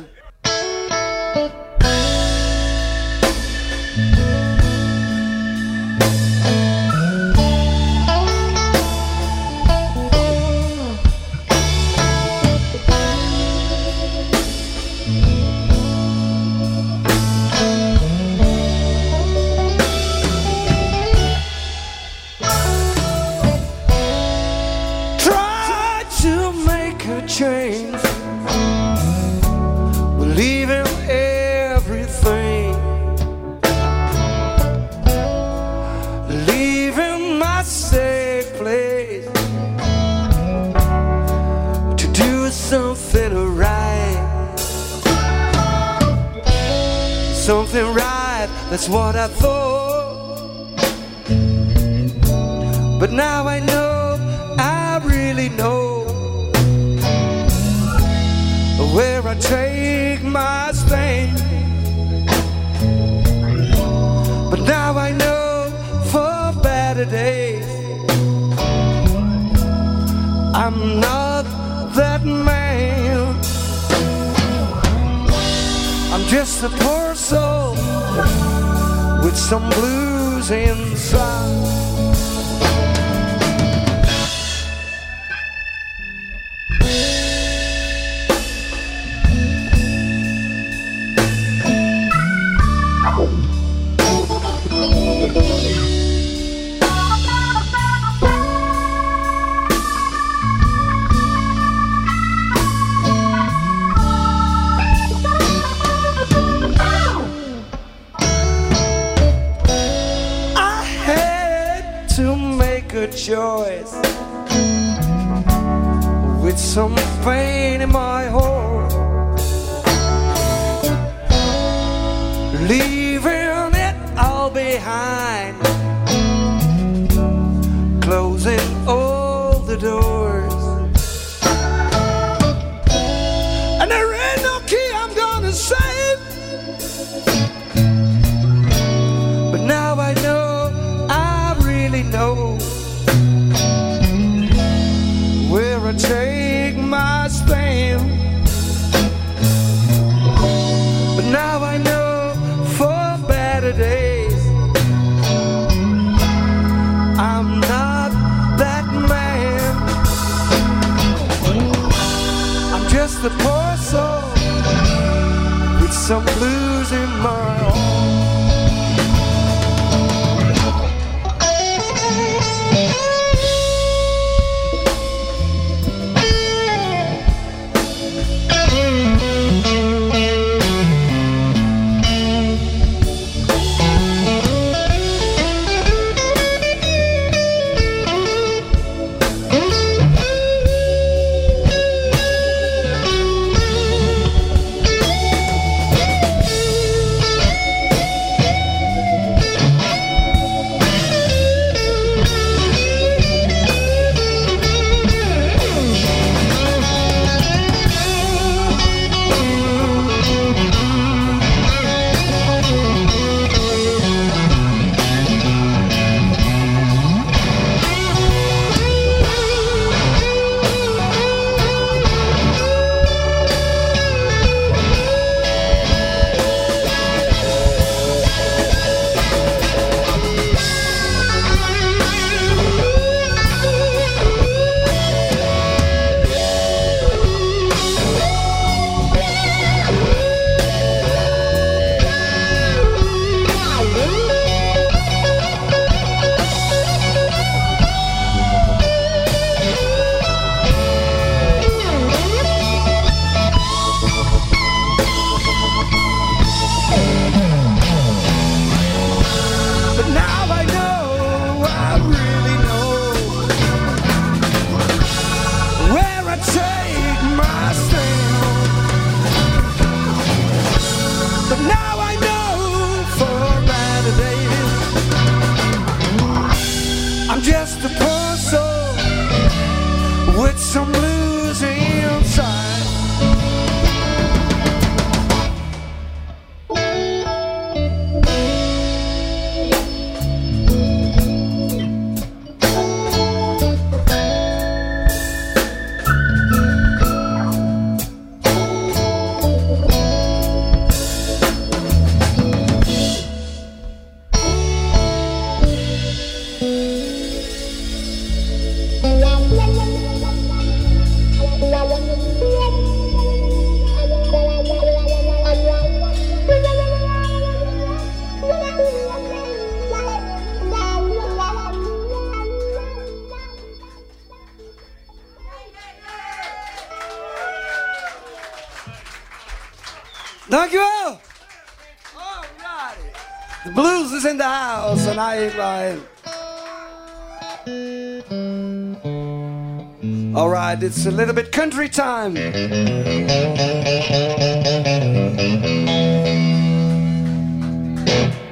it's a little bit country time.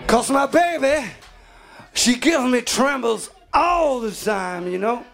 Cause my baby, she gives me trembles all the time, you know.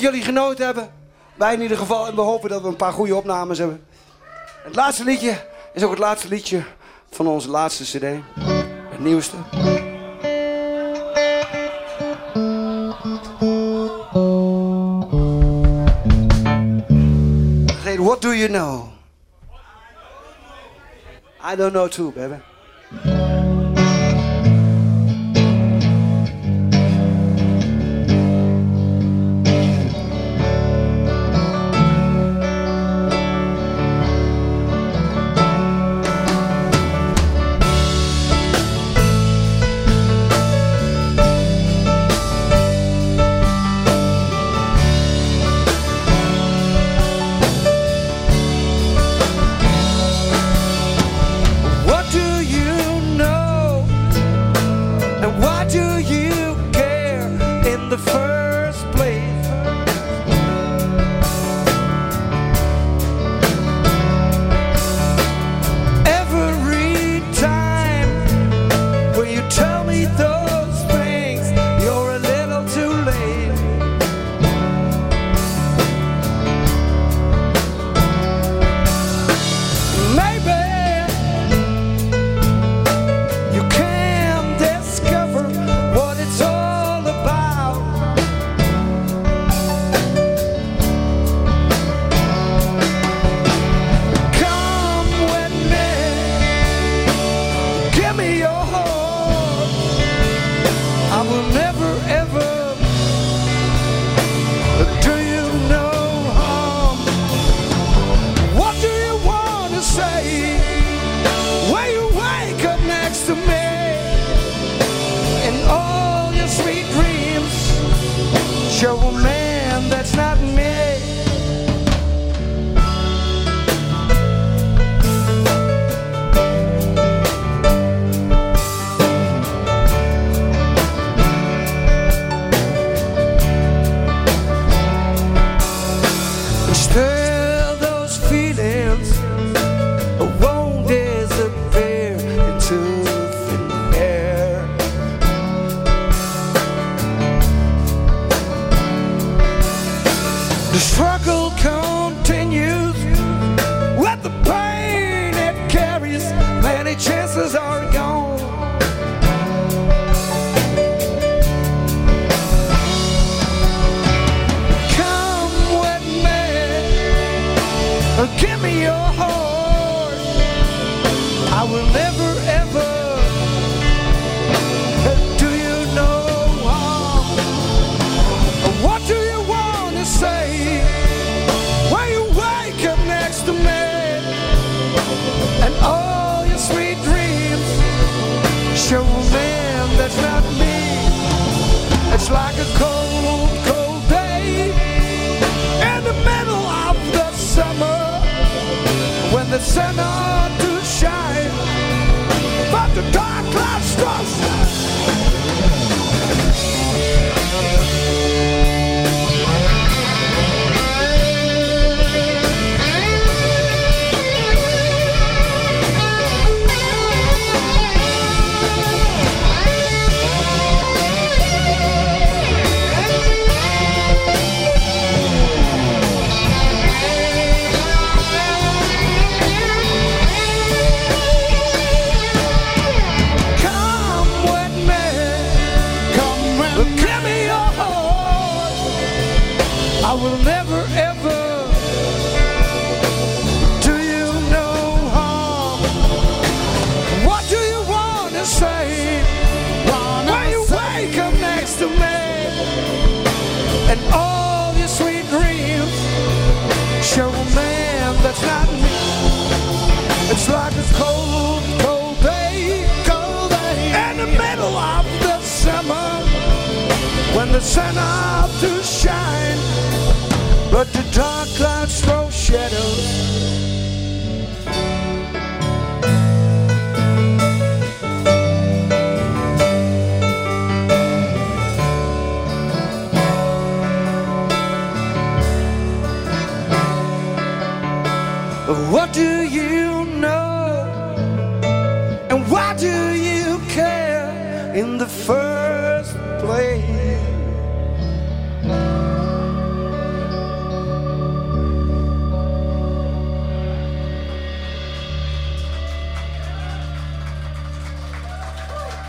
dat jullie genoten hebben. Wij in ieder geval. En we hopen dat we een paar goede opnames hebben. Het laatste liedje is ook het laatste liedje van onze laatste cd. Het nieuwste. What do you know? I don't know too, baby.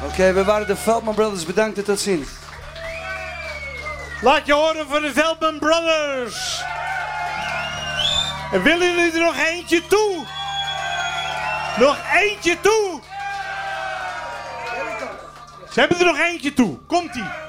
Oké, we waren de Veldman Brothers. Bedankt en tot ziens. Laat je horen van de Veldman Brothers. En willen jullie er nog eentje toe? Nog eentje toe? Ze hebben er nog eentje toe. Komt-ie.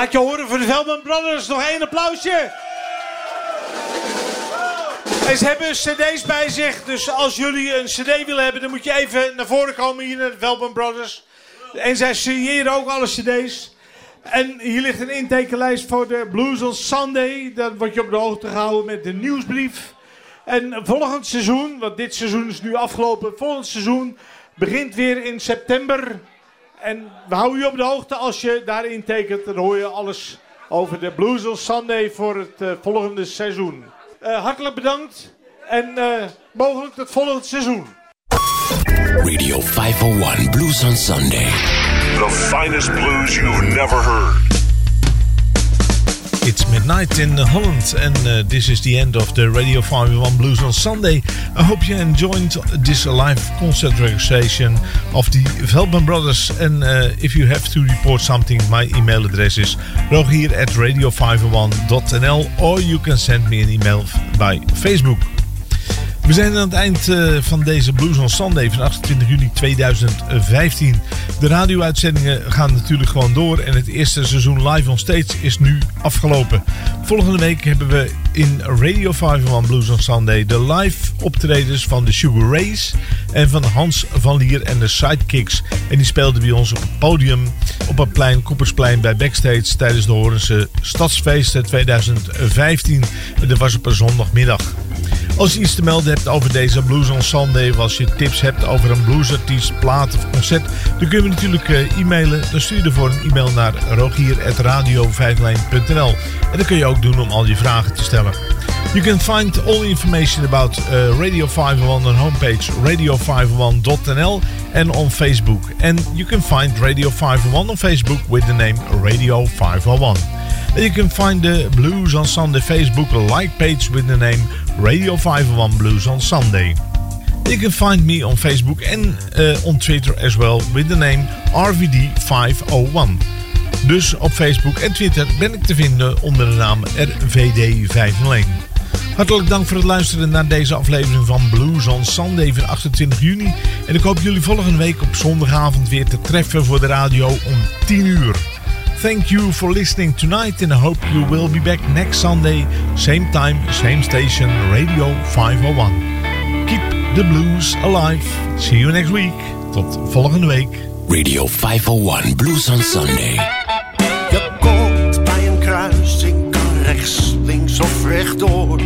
Laat je horen voor de Veldman Brothers. Nog één applausje. En ze hebben cd's bij zich. Dus als jullie een cd willen hebben, dan moet je even naar voren komen hier naar de Veldman Brothers. En zij signeren ook alle cd's. En hier ligt een intekenlijst voor de Blues on Sunday. Dan word je op de hoogte gehouden met de nieuwsbrief. En volgend seizoen, want dit seizoen is nu afgelopen. Volgend seizoen begint weer in september. En we houden je op de hoogte als je daarin tekent. Dan hoor je alles over de Blues on Sunday voor het uh, volgende seizoen. Uh, hartelijk bedankt en uh, mogelijk tot volgend seizoen. Radio 501 Blues on Sunday. The finest blues you've never heard. It's midnight in Holland, and uh, this is the end of the Radio 501 Blues on Sunday. I hope you enjoyed this live concert registration of the Veldman Brothers. And uh, if you have to report something, my email address is rogier at radio501.nl or you can send me an email by Facebook. We zijn aan het eind uh, van deze Blues on Sunday van 28 juni 2015. De radio-uitzendingen gaan natuurlijk gewoon door en het eerste seizoen Live on Stage is nu afgelopen. Volgende week hebben we in Radio 501 Blues on Sunday de live optredens van de Sugar Rays en van Hans van Lier en de Sidekicks. En die speelden bij ons op het podium op het plein Koepersplein bij Backstage tijdens de Horense Stadsfeesten 2015. En dat was op een zondagmiddag. Als je iets te melden hebt over deze Blues on Sunday, als je tips hebt over een bluesartiest, plaat of concert, dan kun je natuurlijk uh, e-mailen. Dan stuur je ervoor een e-mail naar rogier.radio En dat kun je ook doen om al je vragen te stellen. You can find all information about uh, Radio 501 on homepage radio501.nl and on Facebook. And you can find Radio 501 on Facebook with the name Radio 501. And you can find the Blues on Sunday Facebook like page with the name Radio 501 Blues on Sunday. You can find me on Facebook and uh, on Twitter as well with the name RVD501. Dus op Facebook en Twitter ben ik te vinden onder de naam RVD501. Hartelijk dank voor het luisteren naar deze aflevering van Blues on Sunday van 28 juni. En ik hoop jullie volgende week op zondagavond weer te treffen voor de radio om 10 uur. Thank you for listening tonight and I hope you will be back next Sunday, same time, same station, Radio 501. Keep the blues alive. See you next week. Tot volgende week. Radio 501 Blues on Sunday. Je komt bij een kruising, kan rechts, links of rechtdoor.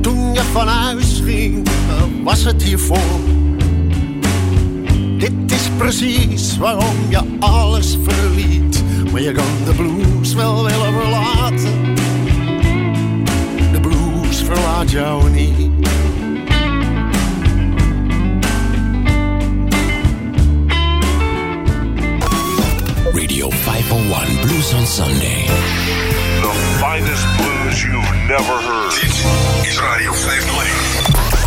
Toen je van huis ging, was het hiervoor. Dit is precies waarom je alles verliet. Maar je kan de blues wel willen verlaten. De blues verlaat jou niet. Radio 501 Blues on Sunday. The finest blues you've never heard. Dit is Radio 501.